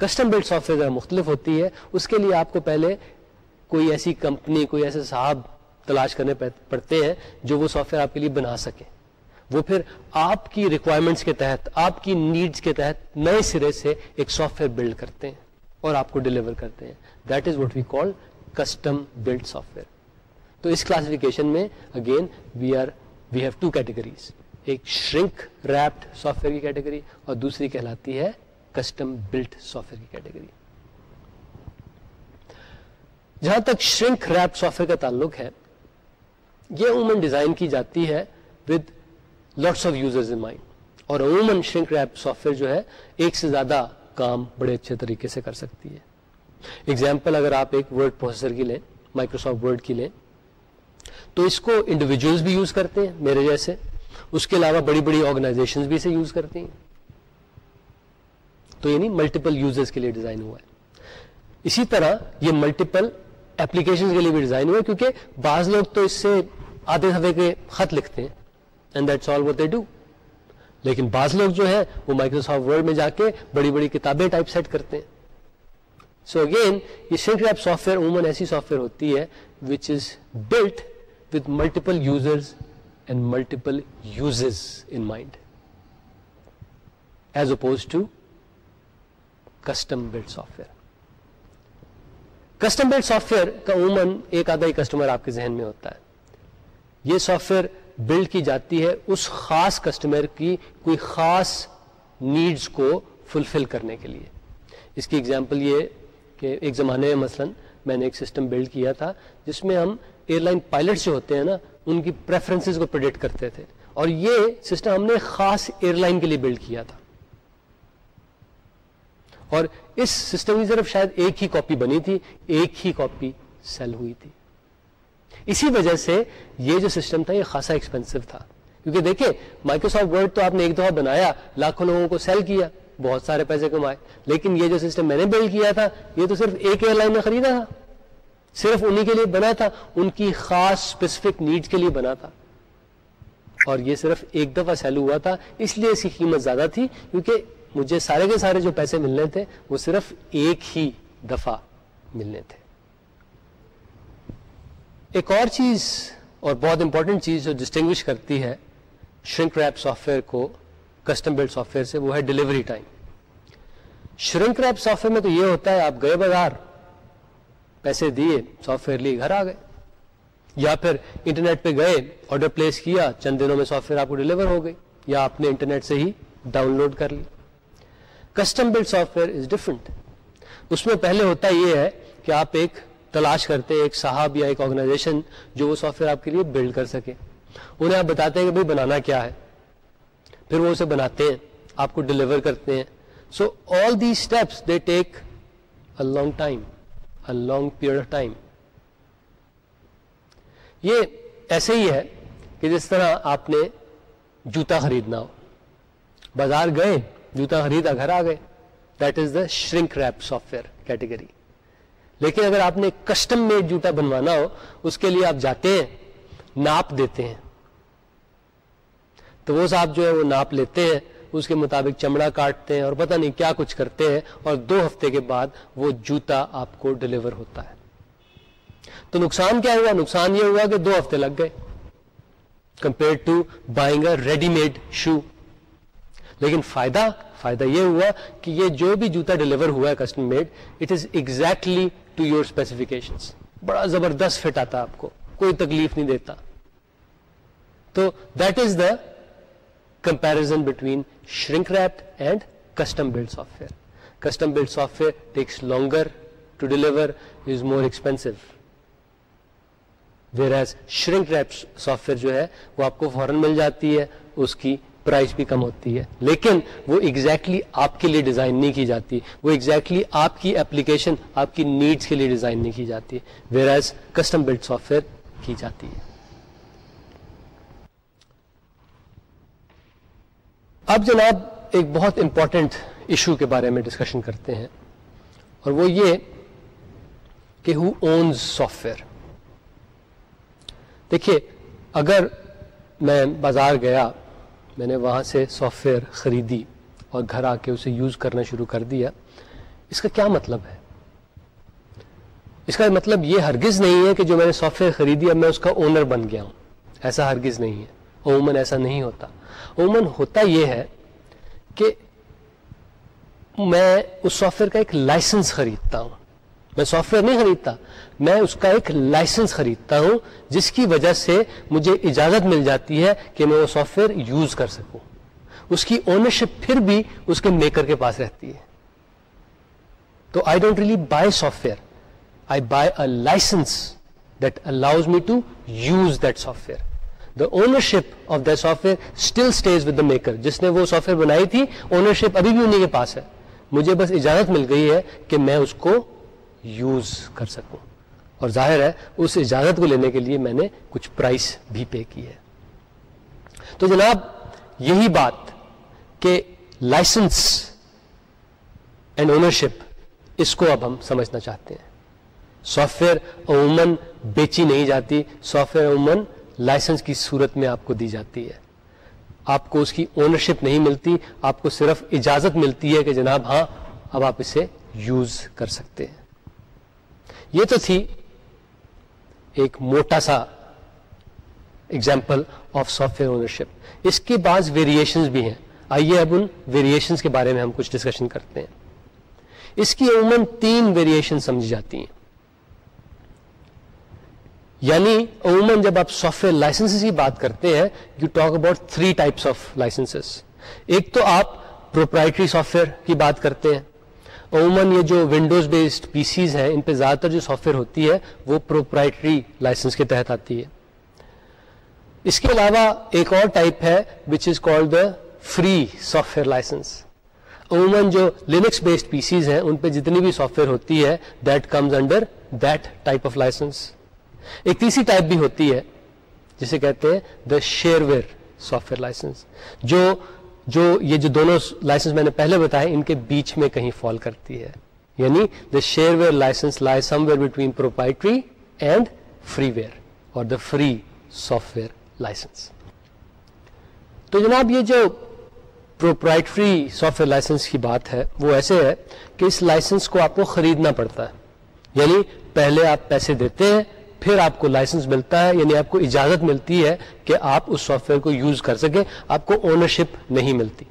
Speaker 1: کسٹم بلڈ سافٹ ویئر مختلف ہوتی ہے۔ اس کے لیے آپ کو پہلے کوئی ایسی کمپنی، کوئی ایسے صاحب تلاش کرنے پڑتے ہیں جو وہ سافٹ ویئر آپ کے لیے بنا سکے۔ وہ پھر آپ کی ریکوائرمنٹس کے تحت، آپ کی نیڈس کے تحت نئے سرے سے ایک سافٹ ویئر بلڈ کرتے ہیں اور آپ کو ڈلیور کرتے ہیں۔ That is what we call custom build software تو اس کلاسفیکیشن میں again we are we have two categories ایک شرنک ریپڈ سافٹ ویئر کی کیٹیگری اور دوسری کہلاتی ہے کسٹم بلڈ سافٹ ویئر کی کیٹیگری جہاں تک شرنک ریپ سافٹ ویئر کا تعلق ہے، یہ عموماً ڈیزائن کی جاتی ہے with lots of users in mind اور عموماً شرنک ریپ سافٹ ویئر جو ہے ایک سے زیادہ کام بڑے اچھے طریقے سے کر سکتی ہے۔ ایگزامپل اگر آپ ایک ورڈ پروسیسر کی لیں مائکروسافٹ ورڈ کی لیں تو اس کو انڈیویجلس بھی یوز کرتے ہیں، میرے جیسے. اس کے علاوہ بڑی بڑی آرگنائزیشن بھی اسے یوز کرتی ہیں. تو یعنی ملٹیپل یوزرز کے لیے ڈیزائن ہوا ہے. اسی طرح یہ ملٹیپل اپلیکیشن کے لیے بھی ڈیزائن ہوا ہے، کیونکہ بعض لوگ تو اس سے آدھے دفعے کے خط لکھتے ہیں. And that's all what they do لیکن بعض لوگ جو ہے وہ مائکروسافٹ ورڈ میں جا کے بڑی بڑی کتابیں ٹائپ سیٹ کرتے ہیں. سو so اگین یہ شنک سافٹ ویئر عموماً ایسی سافٹ ویئر ہوتی ہے which is built with multiple users and multiple uses in mind as oppose to custom build software custom build software کا عموماً ایک آدھا ہی کسٹمر آپ کے ذہن میں ہوتا ہے۔ یہ سافٹ ویئر بلڈ کی جاتی ہے اس خاص کسٹمر کی کوئی خاص نیڈز کو فلفل کرنے کے لیے۔ اس کی اگزامپل یہ کہ ایک زمانے میں مثلا میں نے ایک سسٹم بلڈ کیا تھا جس میں ہم ایئر لائن پائلٹ جو ہوتے ہیں نا، ان کی پریفرنسز کو پروڈکٹ کرتے تھے۔ اور یہ سسٹم ہم نے خاص ایئر لائن کے لیے بلڈ کیا تھا۔ اور اس سسٹم کی صرف شاید ایک ہی کاپی بنی تھی، ایک ہی کاپی سیل ہوئی تھی۔ اسی وجہ سے یہ جو سسٹم تھا، یہ خاصا ایکسپینسو تھا۔ کیونکہ دیکھیں مائکروسافٹ ورڈ تو آپ نے ایک دفعہ بنایا، لاکھوں لوگوں کو سیل کیا، بہت سارے پیسے کمائے۔ لیکن یہ جو سسٹم میں نے بلڈ کیا تھا، یہ تو صرف ایک ایئر لائن میں خریدا تھا۔ صرف انہی کے لیے بنا تھا، ان کی خاص اسپیسیفک نیڈ کے لیے بنا تھا۔ اور یہ صرف ایک دفعہ سیل ہوا تھا، اس لیے اس کی قیمت زیادہ تھی، کیونکہ مجھے سارے کے سارے جو پیسے ملنے تھے، وہ صرف ایک ہی دفعہ ملنے تھے۔ ایک اور چیز اور بہت امپورٹنٹ چیز جو ڈسٹنگوش کرتی ہے شرنک ریپ سافٹ ویئر کو کسٹم بلڈ سافٹ ویئر سے، وہ ہے delivery time shrink wrap software میں تو یہ ہوتا ہے، آپ گئے بازار پیسے دیے سافٹ ویئر لیے، گھر آ گئے۔ یا پھر انٹرنیٹ پہ گئے آرڈر پلیس کیا، چند دنوں میں سافٹ ویئر آپ کو ڈلیور ہو گئی، یا آپ نے انٹرنیٹ سے ہی ڈاؤن لوڈ کر لی۔ Custom build software is different اس میں پہلے ہوتا یہ ہے کہ آپ ایک تلاش کرتے ہیں ایک صاحب یا ایک آرگنائزیشن جو وہ سافٹ ویئر آپ کے لیے بلڈ کر سکے۔ انہیں آپ بتاتے ہیں کہ بھائی بنانا کیا ہے۔ پھر وہ اسے بناتے ہیں، آپ کو ڈلیور کرتے ہیں۔ So all the steps they take a long time long period of time یہ ایسے ہی ہے کہ جس طرح آپ نے جوتا خریدنا ہو۔ بازار گئے، جوتا خریدا، گھر آ گئے۔ That is the shrink wrap software category لیکن اگر آپ نے کسٹم میڈ جوتا بنوانا ہو، اس کے لیے آپ جاتے ہیں، ناپ دیتے ہیں۔ تو وہ صاحب جو ہے وہ ناپ لیتے ہیں۔ اس کے مطابق چمڑا کاٹتے ہیں اور پتہ نہیں کیا کچھ کرتے ہیں اور دو ہفتے کے بعد وہ جوتا آپ کو ڈلیور ہوتا ہے۔ تو نقصان کیا ہوا؟ نقصان یہ ہوا کہ دو ہفتے لگ گئے۔ Compare to buying a ready made shoe لیکن فائدہ فائدہ یہ ہوا کہ یہ جو بھی جوتا ڈلیور ہوا ہے custom made it is exactly to your specification بڑا زبردست فٹ آتا آپ کو، کوئی تکلیف نہیں دیتا۔ تو that is the comparison between shrink wrap and custom build software custom build software takes longer to deliver is more expensive whereas shrink wrap software جو ہے، وہ آپ کو فوراً مل جاتی ہے، اس کی پرائز بھی کم ہوتی ہے۔ لیکن وہ ایگزیکٹلی exactly آپ کے لیے ڈیزائن نہیں کی جاتی۔ وہ ایگزیکٹلی exactly آپ کی اپلیکیشن آپ کی نیڈس کے لیے ڈیزائن نہیں کی جاتی۔ Whereas custom blood software کی جاتی ہے۔ اب جناب ایک بہت امپورٹنٹ ایشو کے بارے میں ڈسکشن کرتے ہیں اور وہ یہ کہ ہو اونز سافٹ ویئر دیکھیے، اگر میں بازار گیا، میں نے وہاں سے سافٹ ویئر خریدی اور گھر آ کے اسے یوز کرنا شروع کر دیا، اس کا کیا مطلب ہے؟ اس کا مطلب یہ ہرگز نہیں ہے کہ جو میں نے سافٹ ویئر خریدی، اب میں اس کا اونر بن گیا ہوں۔ ایسا ہرگز نہیں ہے۔ عموماً ایسا نہیں ہوتا۔ عموماً ہوتا یہ ہے کہ میں اس سافٹ ویئر کا ایک لائسنس خریدتا ہوں۔ میں سافٹ ویئر نہیں خریدتا، میں اس کا ایک لائسنس خریدتا ہوں، جس کی وجہ سے مجھے اجازت مل جاتی ہے کہ میں وہ سافٹ ویئر یوز کر سکوں۔ اس کی اونرشپ پھر بھی اس کے میکر کے پاس رہتی ہے۔ تو I don't really buy software I buy a license that allows me to use that software the ownership of software still stays with the maker جس نے وہ سافٹ ویئر بنائی تھی اونرشپ ابھی بھی انہیں کے پاس ہے۔ مجھے بس اجازت مل گئی ہے کہ میں اس کو یوز کر سکوں۔ اور ظاہر ہے، اس اجازت کو لینے کے لیے میں نے کچھ پرائس بھی پے کی ہے۔ تو جناب، یہی بات کہ لائسنس اینڈ اونرشپ اس کو اب ہم سمجھنا چاہتے ہیں۔ سافٹ ویئر عموماً بیچی نہیں جاتی سافٹ ویئر عموماً لائسنس کی صورت میں آپ کو دی جاتی ہے۔ آپ کو اس کی اونرشپ نہیں ملتی، آپ کو صرف اجازت ملتی ہے کہ جناب ہاں اب آپ اسے یوز کر سکتے ہیں۔ یہ تو تھی ایک موٹا سا example of software ownership اس کے بعض ویریشنز بھی ہیں۔ آئیے اب ان ویریشنز کے بارے میں ہم کچھ ڈسکشن کرتے ہیں۔ اس کی عموماً تین ویریشن سمجھی جاتی ہیں۔ یعنی عموماً جب آپ سافٹ ویئر لائسنس کی بات کرتے ہیں you talk about three types of license ایک تو آپ پروپرائٹری سافٹ ویئر کی بات کرتے ہیں۔ عموماً یہ جو ونڈوز بیسڈ پی سیز ہیں، ان پہ زیادہ تر جو سافٹ ویئر ہوتی ہے، وہ پروپرائٹری لائسنس کے تحت آتی ہے۔ اس کے علاوہ ایک اور ٹائپ ہے which is called the free software license عموماً جو لینکس بیسڈ پی سیز ہیں، ان پہ جتنی بھی سافٹ ویئر ہوتی ہے that comes under that type of license ایک تیسری ٹائپ بھی ہوتی ہے، جسے کہتے ہیں the shareware software license جو جو یہ جو دونوں لائسنس میں نے پہلے بتایا ان کے بیچ میں کہیں فال کرتی ہے۔ یعنی دا shareware license lie somewhere between proprietary and freeware اور the free software license تو جناب، یہ جو پروپرائٹری سافٹ ویئر لائسنس کی بات ہے، وہ ایسے ہے کہ اس لائسنس کو آپ کو خریدنا پڑتا ہے۔ یعنی پہلے آپ پیسے دیتے ہیں پھر آپ کو لائسنس ملتا ہے یعنی آپ کو اجازت ملتی ہے کہ آپ اس سافٹ ویئر کو یوز کر سکیں، آپ کو اونرشپ نہیں ملتی۔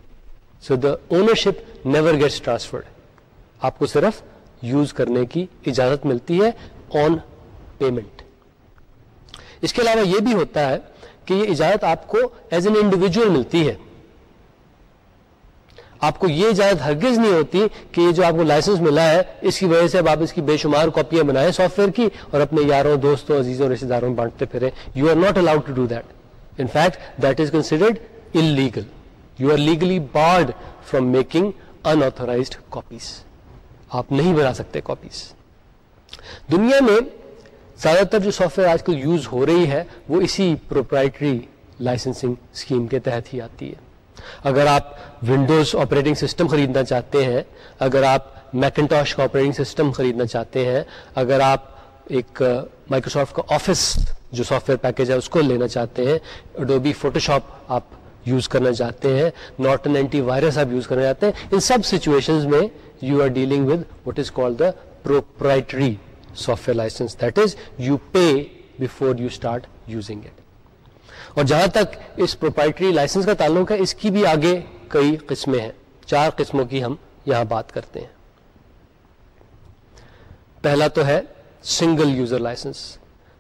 Speaker 1: So the ownership never gets transferred آپ کو صرف یوز کرنے کی اجازت ملتی ہے آن پیمنٹ اس کے علاوہ یہ بھی ہوتا ہے کہ یہ اجازت آپ کو ایز این انڈیویجل ملتی ہے۔ آپ کو یہ اجازت ہرگز نہیں ہوتی کہ یہ جو آپ کو لائسنس ملا ہے، اس کی وجہ سے آپ اس کی بے شمار کاپیاں بنائیں سافٹ ویئر کی اور اپنے یاروں، دوستوں، عزیزوں رشتے داروں میں بانٹتے پھریں۔ You are not allowed to do that in fact that is considered illegal you are legally barred from making unauthorized copies آپ نہیں بنا سکتے کاپیز دنیا میں زیادہ تر جو سافٹ ویئر آج کل یوز ہو رہی ہے، وہ اسی پروپرائٹری لائسنسنگ اسکیم کے تحت ہی آتی ہے۔ اگر آپ ونڈوز آپریٹنگ سسٹم خریدنا چاہتے ہیں، اگر آپ میکنٹاش کا آپریٹنگ سسٹم خریدنا چاہتے ہیں، اگر آپ ایک مائکروسافٹ کا آفس جو سافٹ ویئر پیکج ہے اس کو لینا چاہتے ہیں، اڈوبی فوٹو شاپ آپ یوز کرنا چاہتے ہیں ناٹ این اینٹی وائرس آپ یوز کرنا چاہتے ہیں، ان سب سچویشن میں you are dealing with what is call the proprietary software license that is you pay before you start using it اور جہاں تک اس پروپرائٹری لائسنس کا تعلق ہے، اس کی بھی آگے کئی قسمیں ہیں۔ چار قسموں کی ہم یہاں بات کرتے ہیں۔ پہلا تو ہے سنگل یوزر لائسنس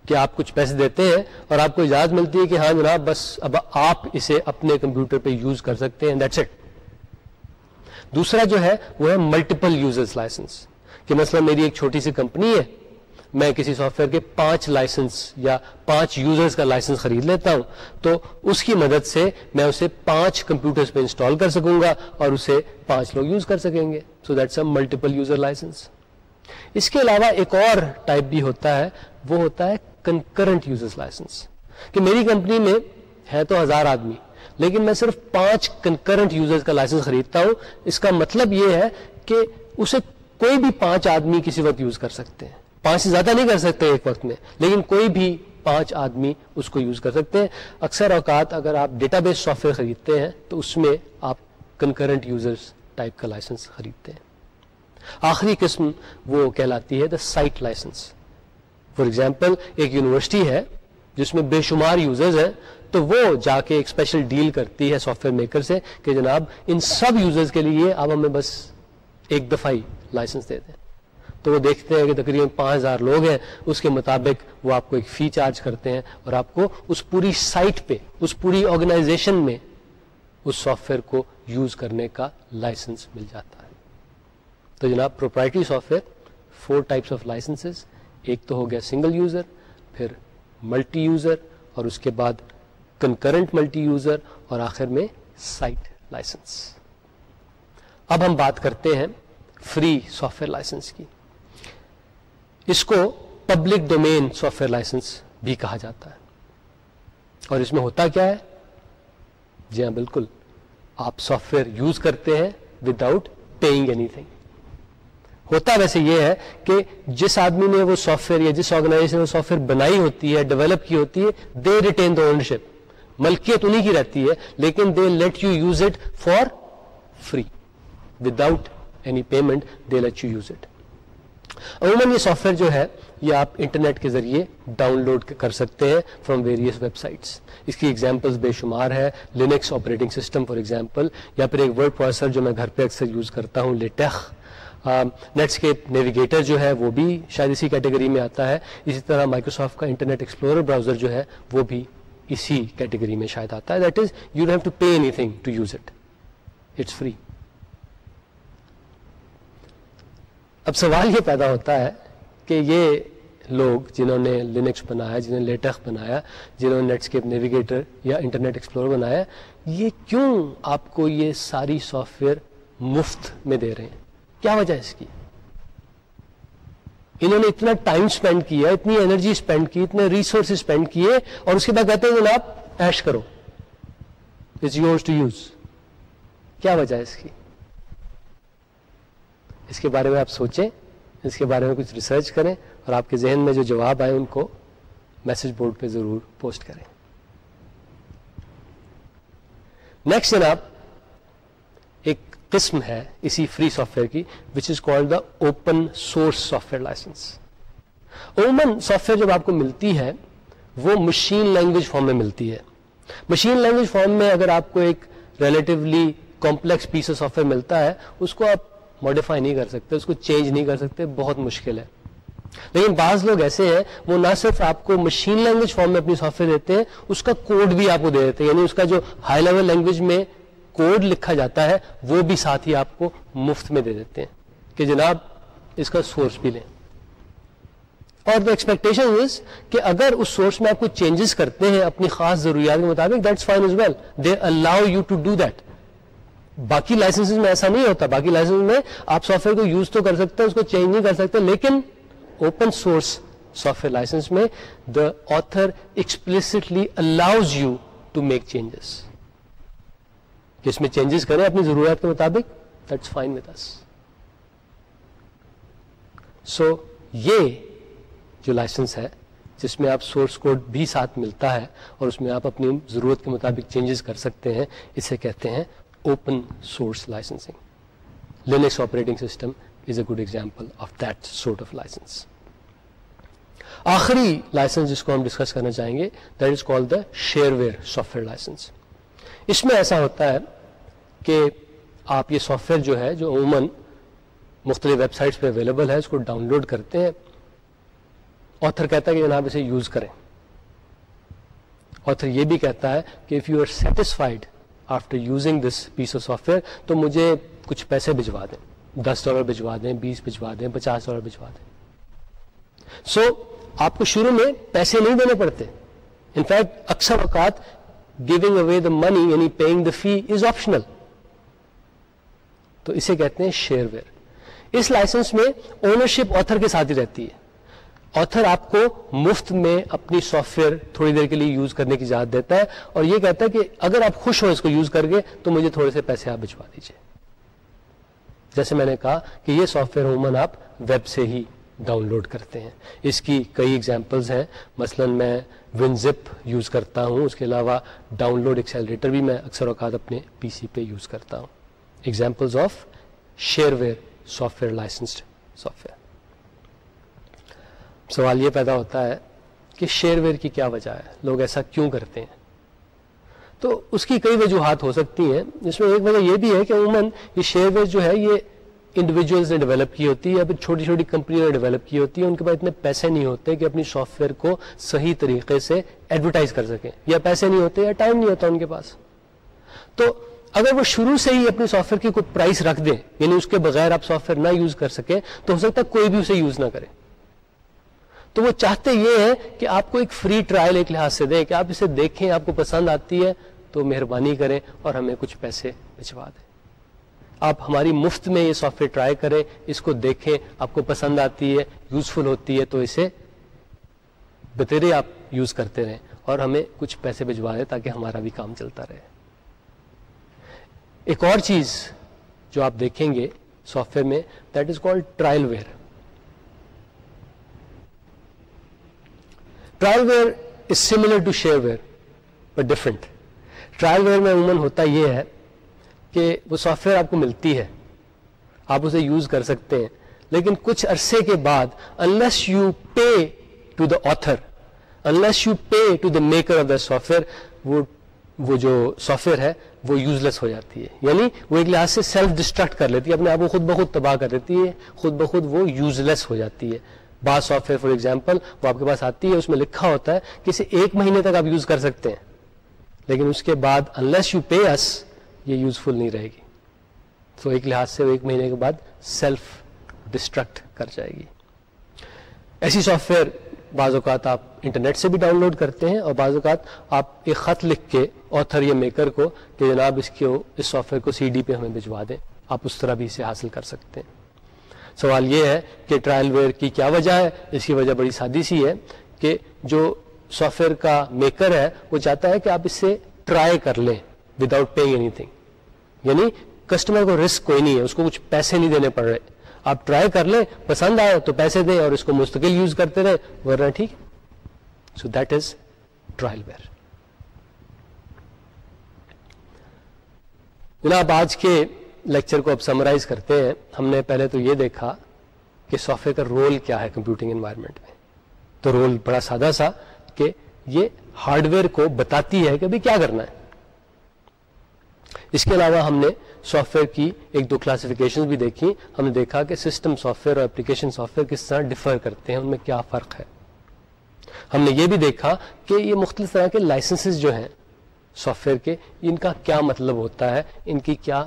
Speaker 1: کہ آپ کچھ پیسے دیتے ہیں اور آپ کو اجازت ملتی ہے کہ ہاں جناب، بس اب آپ اسے اپنے کمپیوٹر پہ یوز کر سکتے ہیں دیٹس اٹ دوسرا جو ہے، وہ ہے ملٹیپل یوزرس لائسنس کہ مثلا میری ایک چھوٹی سی کمپنی ہے میں کسی سافٹ ویئر کے پانچ لائسنس یا پانچ یوزرز کا لائسنس خرید لیتا ہوں، تو اس کی مدد سے میں اسے پانچ کمپیوٹرز پہ انسٹال کر سکوں گا اور اسے پانچ لوگ یوز کر سکیں گے۔ So that's a multiple user license اس کے علاوہ ایک اور ٹائپ بھی ہوتا ہے، وہ ہوتا ہے کنکرنٹ یوزرز لائسنس کہ میری کمپنی میں ہے تو ہزار آدمی، لیکن میں صرف پانچ کنکرنٹ یوزرز کا لائسنس خریدتا ہوں۔ اس کا مطلب یہ ہے کہ اسے کوئی بھی پانچ آدمی کسی وقت یوز کر سکتے ہیں۔ پانچ سے زیادہ نہیں کر سکتے ایک وقت میں، لیکن کوئی بھی پانچ آدمی اس کو یوز کر سکتے ہیں۔ اکثر اوقات اگر آپ ڈیٹا بیس سافٹ ویئر خریدتے ہیں، تو اس میں آپ کنکرنٹ یوزرس ٹائپ کا لائسنس خریدتے ہیں۔ آخری قسم وہ کہلاتی ہے the site license for example ایک یونیورسٹی ہے جس میں بے شمار یوزرز ہیں، تو وہ جا کے ایک اسپیشل ڈیل کرتی ہے سافٹ ویئر میکر سے کہ جناب ان سب یوزرز کے لیے آپ ہمیں بس ایک دفعہ ہی لائسنس دے دیں۔ تو وہ دیکھتے ہیں کہ تقریباً پانچ ہزار لوگ ہیں، اس کے مطابق وہ آپ کو ایک فی چارج کرتے ہیں اور آپ کو اس پوری سائٹ پہ، اس پوری آرگنائزیشن میں اس سافٹ ویئر کو یوز کرنے کا لائسنس مل جاتا ہے۔ تو جناب proprietary software four types of licenses ایک تو ہو گیا سنگل یوزر پھر ملٹی یوزر اور اس کے بعد کنکرنٹ ملٹی یوزر اور آخر میں سائٹ لائسنس اب ہم بات کرتے ہیں فری سافٹ ویئر لائسنس کی۔ اس کو public domain software license بھی کہا جاتا ہے۔ اور اس میں ہوتا کیا ہے؟ جی ہاں بالکل۔ آپ سافٹ ویئر یوز کرتے ہیں وداؤٹ پیئنگ اینی تھنگ ہوتا ویسے یہ ہے کہ جس آدمی نے وہ سافٹ ویئر یا جس آرگنائزیشن نے وہ سافٹ ویئر بنائی ہوتی ہے ڈیولپ کی ہوتی ہے دے ریٹین دا اونرشپ ملکیت انہیں کی رہتی ہے، لیکن they let you use it for free without any payment they let you use it عموماً یہ سافٹ ویئر جو ہے، یہ آپ انٹرنیٹ کے ذریعے ڈاؤن لوڈ کر سکتے ہیں فرام ویریس ویب سائٹس اس کی ایگزامپلس بے شمار ہے Linux operating system for example یا پھر ایک ورڈ پروسیسر جو میں گھر پہ اکثر یوز کرتا ہوں لیٹیک نیٹسکیپ نیویگیٹر جو ہے، وہ بھی شاید اسی کیٹیگری میں آتا ہے۔ اسی طرح مائکروسافٹ کا انٹرنیٹ ایکسپلورر براؤزر جو ہے، وہ بھی اسی کیٹیگری میں شاید آتا ہے۔ That is you have to pay anything to use it it's free اب سوال یہ پیدا ہوتا ہے کہ یہ لوگ جنہوں نے لینکس بنایا، جنہوں نے لیٹک بنایا، جنہوں نے نیٹسکیپ نیویگیٹر یا انٹرنیٹ ایکسپلور بنایا، یہ کیوں آپ کو یہ ساری سافٹ ویئر مفت میں دے رہے ہیں؟ کیا وجہ ہے اس کی؟ انہوں نے اتنا ٹائم اسپینڈ کیا، اتنی انرجی اسپینڈ کی، اتنے ریسورس اسپینڈ کیے اور اس کے بعد کہتے ہیں جناب، ایش کرو، اٹس یورس ٹو یوز۔ کیا وجہ ہے اس کی؟ اس کے بارے میں آپ سوچیں، اس کے بارے میں کچھ ریسرچ کریں اور آپ کے ذہن میں جو جواب آئے ان کو میسج بورڈ پہ ضرور پوسٹ کریں۔ نیکسٹ جناب، ایک قسم ہے اسی فری سافٹ ویئر کی which is called the open source software license اومن software جب آپ کو ملتی ہے، وہ مشین لینگویج فارم میں ملتی ہے۔ مشین لینگویج فارم میں اگر آپ کو ایک relatively complex piece of software ملتا ہے، اس کو آپ ماڈیفائی نہیں کر سکتے، اس کو چینج نہیں کر سکتے، بہت مشکل ہے۔ لیکن بعض لوگ ایسے ہیں، وہ نہ صرف آپ کو مشین لینگویج فارم میں اپنی سافٹ ویئر دیتے ہیں، اس کا کوڈ بھی آپ کو دے دیتے ہیں۔ یعنی اس کا جو ہائی لیول لینگویج میں کوڈ لکھا جاتا ہے، وہ بھی ساتھ ہی آپ کو مفت میں دے دیتے ہیں کہ جناب اس کا سورس بھی لیں۔ اور دا ایکسپیکٹیشن از کہ اگر اس سورس میں آپ کو چینجز کرتے ہیں اپنی خاص ضروریات کے مطابق that's fine as well they allow you to do that باقی لائسنس میں ایسا نہیں ہوتا، باقی لائسنس میں آپ سافٹ ویئر کو یوز تو کر سکتے ہیں، اس کو چینج نہیں کر سکتے، لیکن open source software license میں the author explicitly allows you to make changes کہ اس میں چینجز کریں اپنی ضرورت کے مطابق that's fine with us so یہ جو لائسنس ہے، جس میں آپ سورس کوڈ بھی ساتھ ملتا ہے اور اس میں آپ اپنی ضرورت کے مطابق چینجز کر سکتے ہیں، اسے کہتے ہیں open source licensing Linux operating system is a good example of that sort of license آخری لائسنس جس کو ہم ڈسکس کرنا چاہیں گے that is call the shareware software license اس میں ایسا ہوتا ہے کہ آپ یہ سافٹ ویئر جو ہے، جو عموماً مختلف ویب سائٹس پہ اویلیبل ہے، اس کو ڈاؤن لوڈ کرتے ہیں آتھر کہتا ہے کہ جناب اسے یوز کریں۔ آتھر یہ بھی کہتا ہے کہ if you are satisfied after using this piece of software تو مجھے کچھ پیسے بھجوا دیں۔ دس ڈالر بھجوا دیں بیس بھجوا دیں پچاس ڈالر بھجوا دیں۔ سو so, آپ کو شروع میں پیسے نہیں دینے پڑتے۔ انفیکٹ اکثر اوقات گیونگ اوے دا منی یعنی پیئنگ دا فی از آپشنل تو اسے کہتے ہیں شیئر ویئر اس لائسنس میں اونرشپ آتھر کے ساتھ ہی رہتی ہے۔ آتھر آپ کو مفت میں اپنی سافٹ ویئر تھوڑی دیر کے لیے یوز کرنے کی اجازت دیتا ہے اور یہ کہتا ہے کہ اگر آپ خوش ہو اس کو یوز کر کے تو مجھے تھوڑے سے پیسے آپ بھجوا دیجیے جیسے میں نے کہا کہ یہ سافٹ ویئر عموماً آپ ویب سے ہی ڈاؤن لوڈ کرتے ہیں۔ اس کی کئی ایگزامپلز ہیں۔ مثلا میں ون زپ یوز کرتا ہوں، اس کے علاوہ ڈاؤن لوڈ ایکسیلریٹر بھی میں اکثر اوقات اپنے پی سی پہ یوز کرتا ہوں۔ Examples of shareware software licensed software سوال یہ پیدا ہوتا ہے کہ شیئر ویئر کی کیا وجہ ہے؟ لوگ ایسا کیوں کرتے ہیں؟ تو اس کی کئی وجوہات ہو سکتی ہیں، جس میں ایک وجہ یہ بھی ہے کہ عموماً یہ شیئر ویئر جو ہے، یہ انڈیویجولس نے ڈیولپ کی ہوتی ہے، یا پھر چھوٹی چھوٹی کمپنیوں نے ڈیولپ کی ہوتی ہے ان کے پاس اتنے پیسے نہیں ہوتے کہ اپنی سافٹ ویئر کو صحیح طریقے سے ایڈورٹائز کر سکیں۔ یا پیسے نہیں ہوتے یا ٹائم نہیں ہوتا ان کے پاس۔ تو اگر وہ شروع سے ہی اپنی سافٹ ویئر کی کوئی پرائز رکھ دیں یعنی اس کے بغیر آپ سافٹ ویئر نہ یوز کر سکیں، تو ہو سکتا ہے کوئی بھی اسے یوز نہ کرے۔ تو وہ چاہتے یہ ہے کہ آپ کو ایک فری ٹرائل ایک لحاظ سے دیں کہ آپ اسے دیکھیں، آپ کو پسند آتی ہے تو مہربانی کریں اور ہمیں کچھ پیسے بھجوا دیں۔ آپ ہماری مفت میں یہ سافٹ ویئر ٹرائی کریں، اس کو دیکھیں، آپ کو پسند آتی ہے یوزفل ہوتی ہے تو اسے بتیرے آپ یوز کرتے رہیں اور ہمیں کچھ پیسے بھجوا دیں تاکہ ہمارا بھی کام چلتا رہے۔ ایک اور چیز جو آپ دیکھیں گے سافٹ ویئر میں that is called trialware trialware is similar to shareware but different trialware میں عموماً ہوتا یہ ہے کہ وہ سافٹ ویئر آپ کو ملتی ہے، آپ اسے یوز کر سکتے ہیں، لیکن کچھ عرصے کے بعد unless you pay to the author unless you pay to the maker of the software وہ وہ جو سافٹ ویئر ہے، وہ یوز لیس ہو جاتی ہے۔ یعنی وہ ایک لحاظ سے سیلف ڈسٹرکٹ کر لیتی ہے، اپنے آپ کو خود بخود تباہ کر دیتی ہے، خود بخود وہ یوز لیس ہو جاتی ہے۔ بعض سافٹ ویئر فار ایگزامپل وہ آپ کے پاس آتی ہے، اس میں لکھا ہوتا ہے کہ اسے ایک مہینے تک آپ یوز کر سکتے ہیں۔ لیکن اس کے بعد انلیس یو پے اس یہ یوزفل نہیں رہے گی۔ تو ایک لحاظ سے وہ ایک مہینے کے بعد سیلف ڈسٹرکٹ کر جائے گی۔ ایسی سافٹ ویئر بعض اوقات آپ انٹرنیٹ سے بھی ڈاؤن لوڈ کرتے ہیں اور بعض اوقات آپ ایک خط لکھ کے آتھر یا میکر کو کہ جناب اس کو اس سافٹ ویئر کو سی ڈی پہ ہمیں بھجوا دیں، آپ اس طرح بھی اسے حاصل کر سکتے ہیں۔ سوال یہ ہے کہ ٹرائل ویئر کی کیا وجہ ہے؟ اس کی وجہ بڑی سادی سی ہے کہ جو سافٹ ویئر کا میکر ہے، وہ چاہتا ہے کہ آپ اس سے ٹرائی کر لیں وداؤٹ پیئنگ اینی تھنگ یعنی کسٹمر کو رسک کوئی نہیں ہے، اس کو کچھ پیسے نہیں دینے پڑ رہے۔ آپ ٹرائی کر لیں، پسند آئے تو پیسے دیں اور اس کو مستقل یوز کرتے رہیں۔ ورنہ ٹھیک so that is trialware جناب، آج کے لیکچر کو اب سمرائز کرتے ہیں، ہم نے پہلے تو یہ دیکھا کہ سافٹ ویئر کا رول کیا ہے کمپیوٹنگ انوائرمنٹ میں۔ تو رول بڑا سادہ سا کہ یہ ہارڈ ویئر کو بتاتی ہے کہ ابھی کیا کرنا ہے۔ اس کے علاوہ ہم نے سافٹ ویئر کی ایک دو کلاسیفیکیشن بھی دیکھی۔ ہم نے دیکھا کہ سسٹم سافٹ ویئر اور اپلیکیشن سافٹ ویئر کس طرح ڈفر کرتے ہیں، ان میں کیا فرق ہے۔ ہم نے یہ بھی دیکھا کہ یہ مختلف طرح کے لائسنسز جو ہیں سافٹ ویئر کے، ان کا کیا مطلب ہوتا ہے، ان کی کیا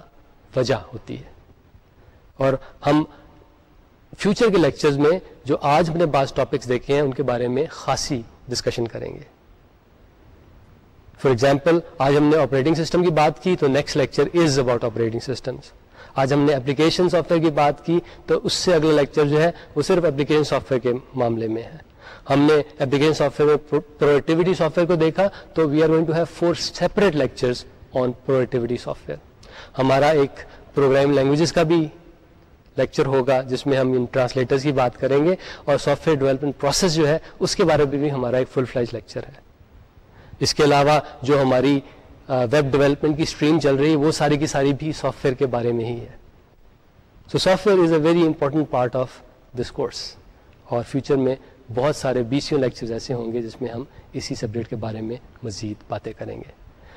Speaker 1: وجہ ہوتی ہے۔ اور ہم فیوچر کے لیکچرز میں جو آج ہم نے بعض ٹاپکس دیکھے ہیں، ان کے بارے میں خاصی ڈسکشن کریں گے۔ فار ایگزامپل آج ہم نے آپریٹنگ سسٹم کی بات کی تو next lecture is about operating systems آج ہم نے اپلیکیشن سافٹ ویئر کی بات کی تو اس سے اگلا لیکچر جو ہے، وہ صرف اپلیکیشن سافٹ ویئر کے معاملے میں ہے۔ ہم نے اپلیکیشن سافٹ ویئر میں پروڈکٹیوٹی سافٹ ویئر کو دیکھا تو we are going to have four separate lectures on productivity software ہمارا ایک پروگرام لینگویجز کا بھی لیکچر ہوگا، جس میں ہم ان ٹرانسلیٹرز کی بات کریں گے اور سافٹ ویئر ڈیولپمنٹ پروسیس جو ہے، اس کے بارے میں بھی ہمارا ایک فل فلائز لیکچر ہے۔ اس کے علاوہ جو ہماری ویب ڈیولپمنٹ کی اسٹریم چل رہی ہے، وہ ساری کی ساری بھی سافٹ ویئر کے بارے میں ہی ہے۔ So software is a very important part of this course اور فیوچر میں بہت سارے بیسوں لیکچر ایسے ہوں گے، جس میں ہم اسی سبجیکٹ کے بارے میں مزید باتیں کریں گے۔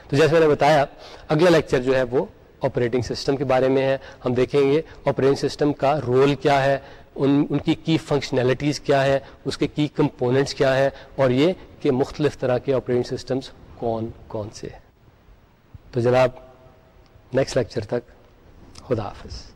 Speaker 1: تو جیسے میں نے بتایا، اگلا لیکچر جو ہے وہ آپریٹنگ سسٹم کے بارے میں ہے، ہم دیکھیں گے آپریٹنگ سسٹم کا رول کیا ہے، ان ان کی کی فنکشنلٹیز کیا ہے اس کے کی کمپوننٹس کیا ہے اور یہ کہ مختلف طرح کے آپریٹنگ سسٹمز کون کون سے ہیں۔ تو جناب نیکسٹ لیکچر تک خدا حافظ۔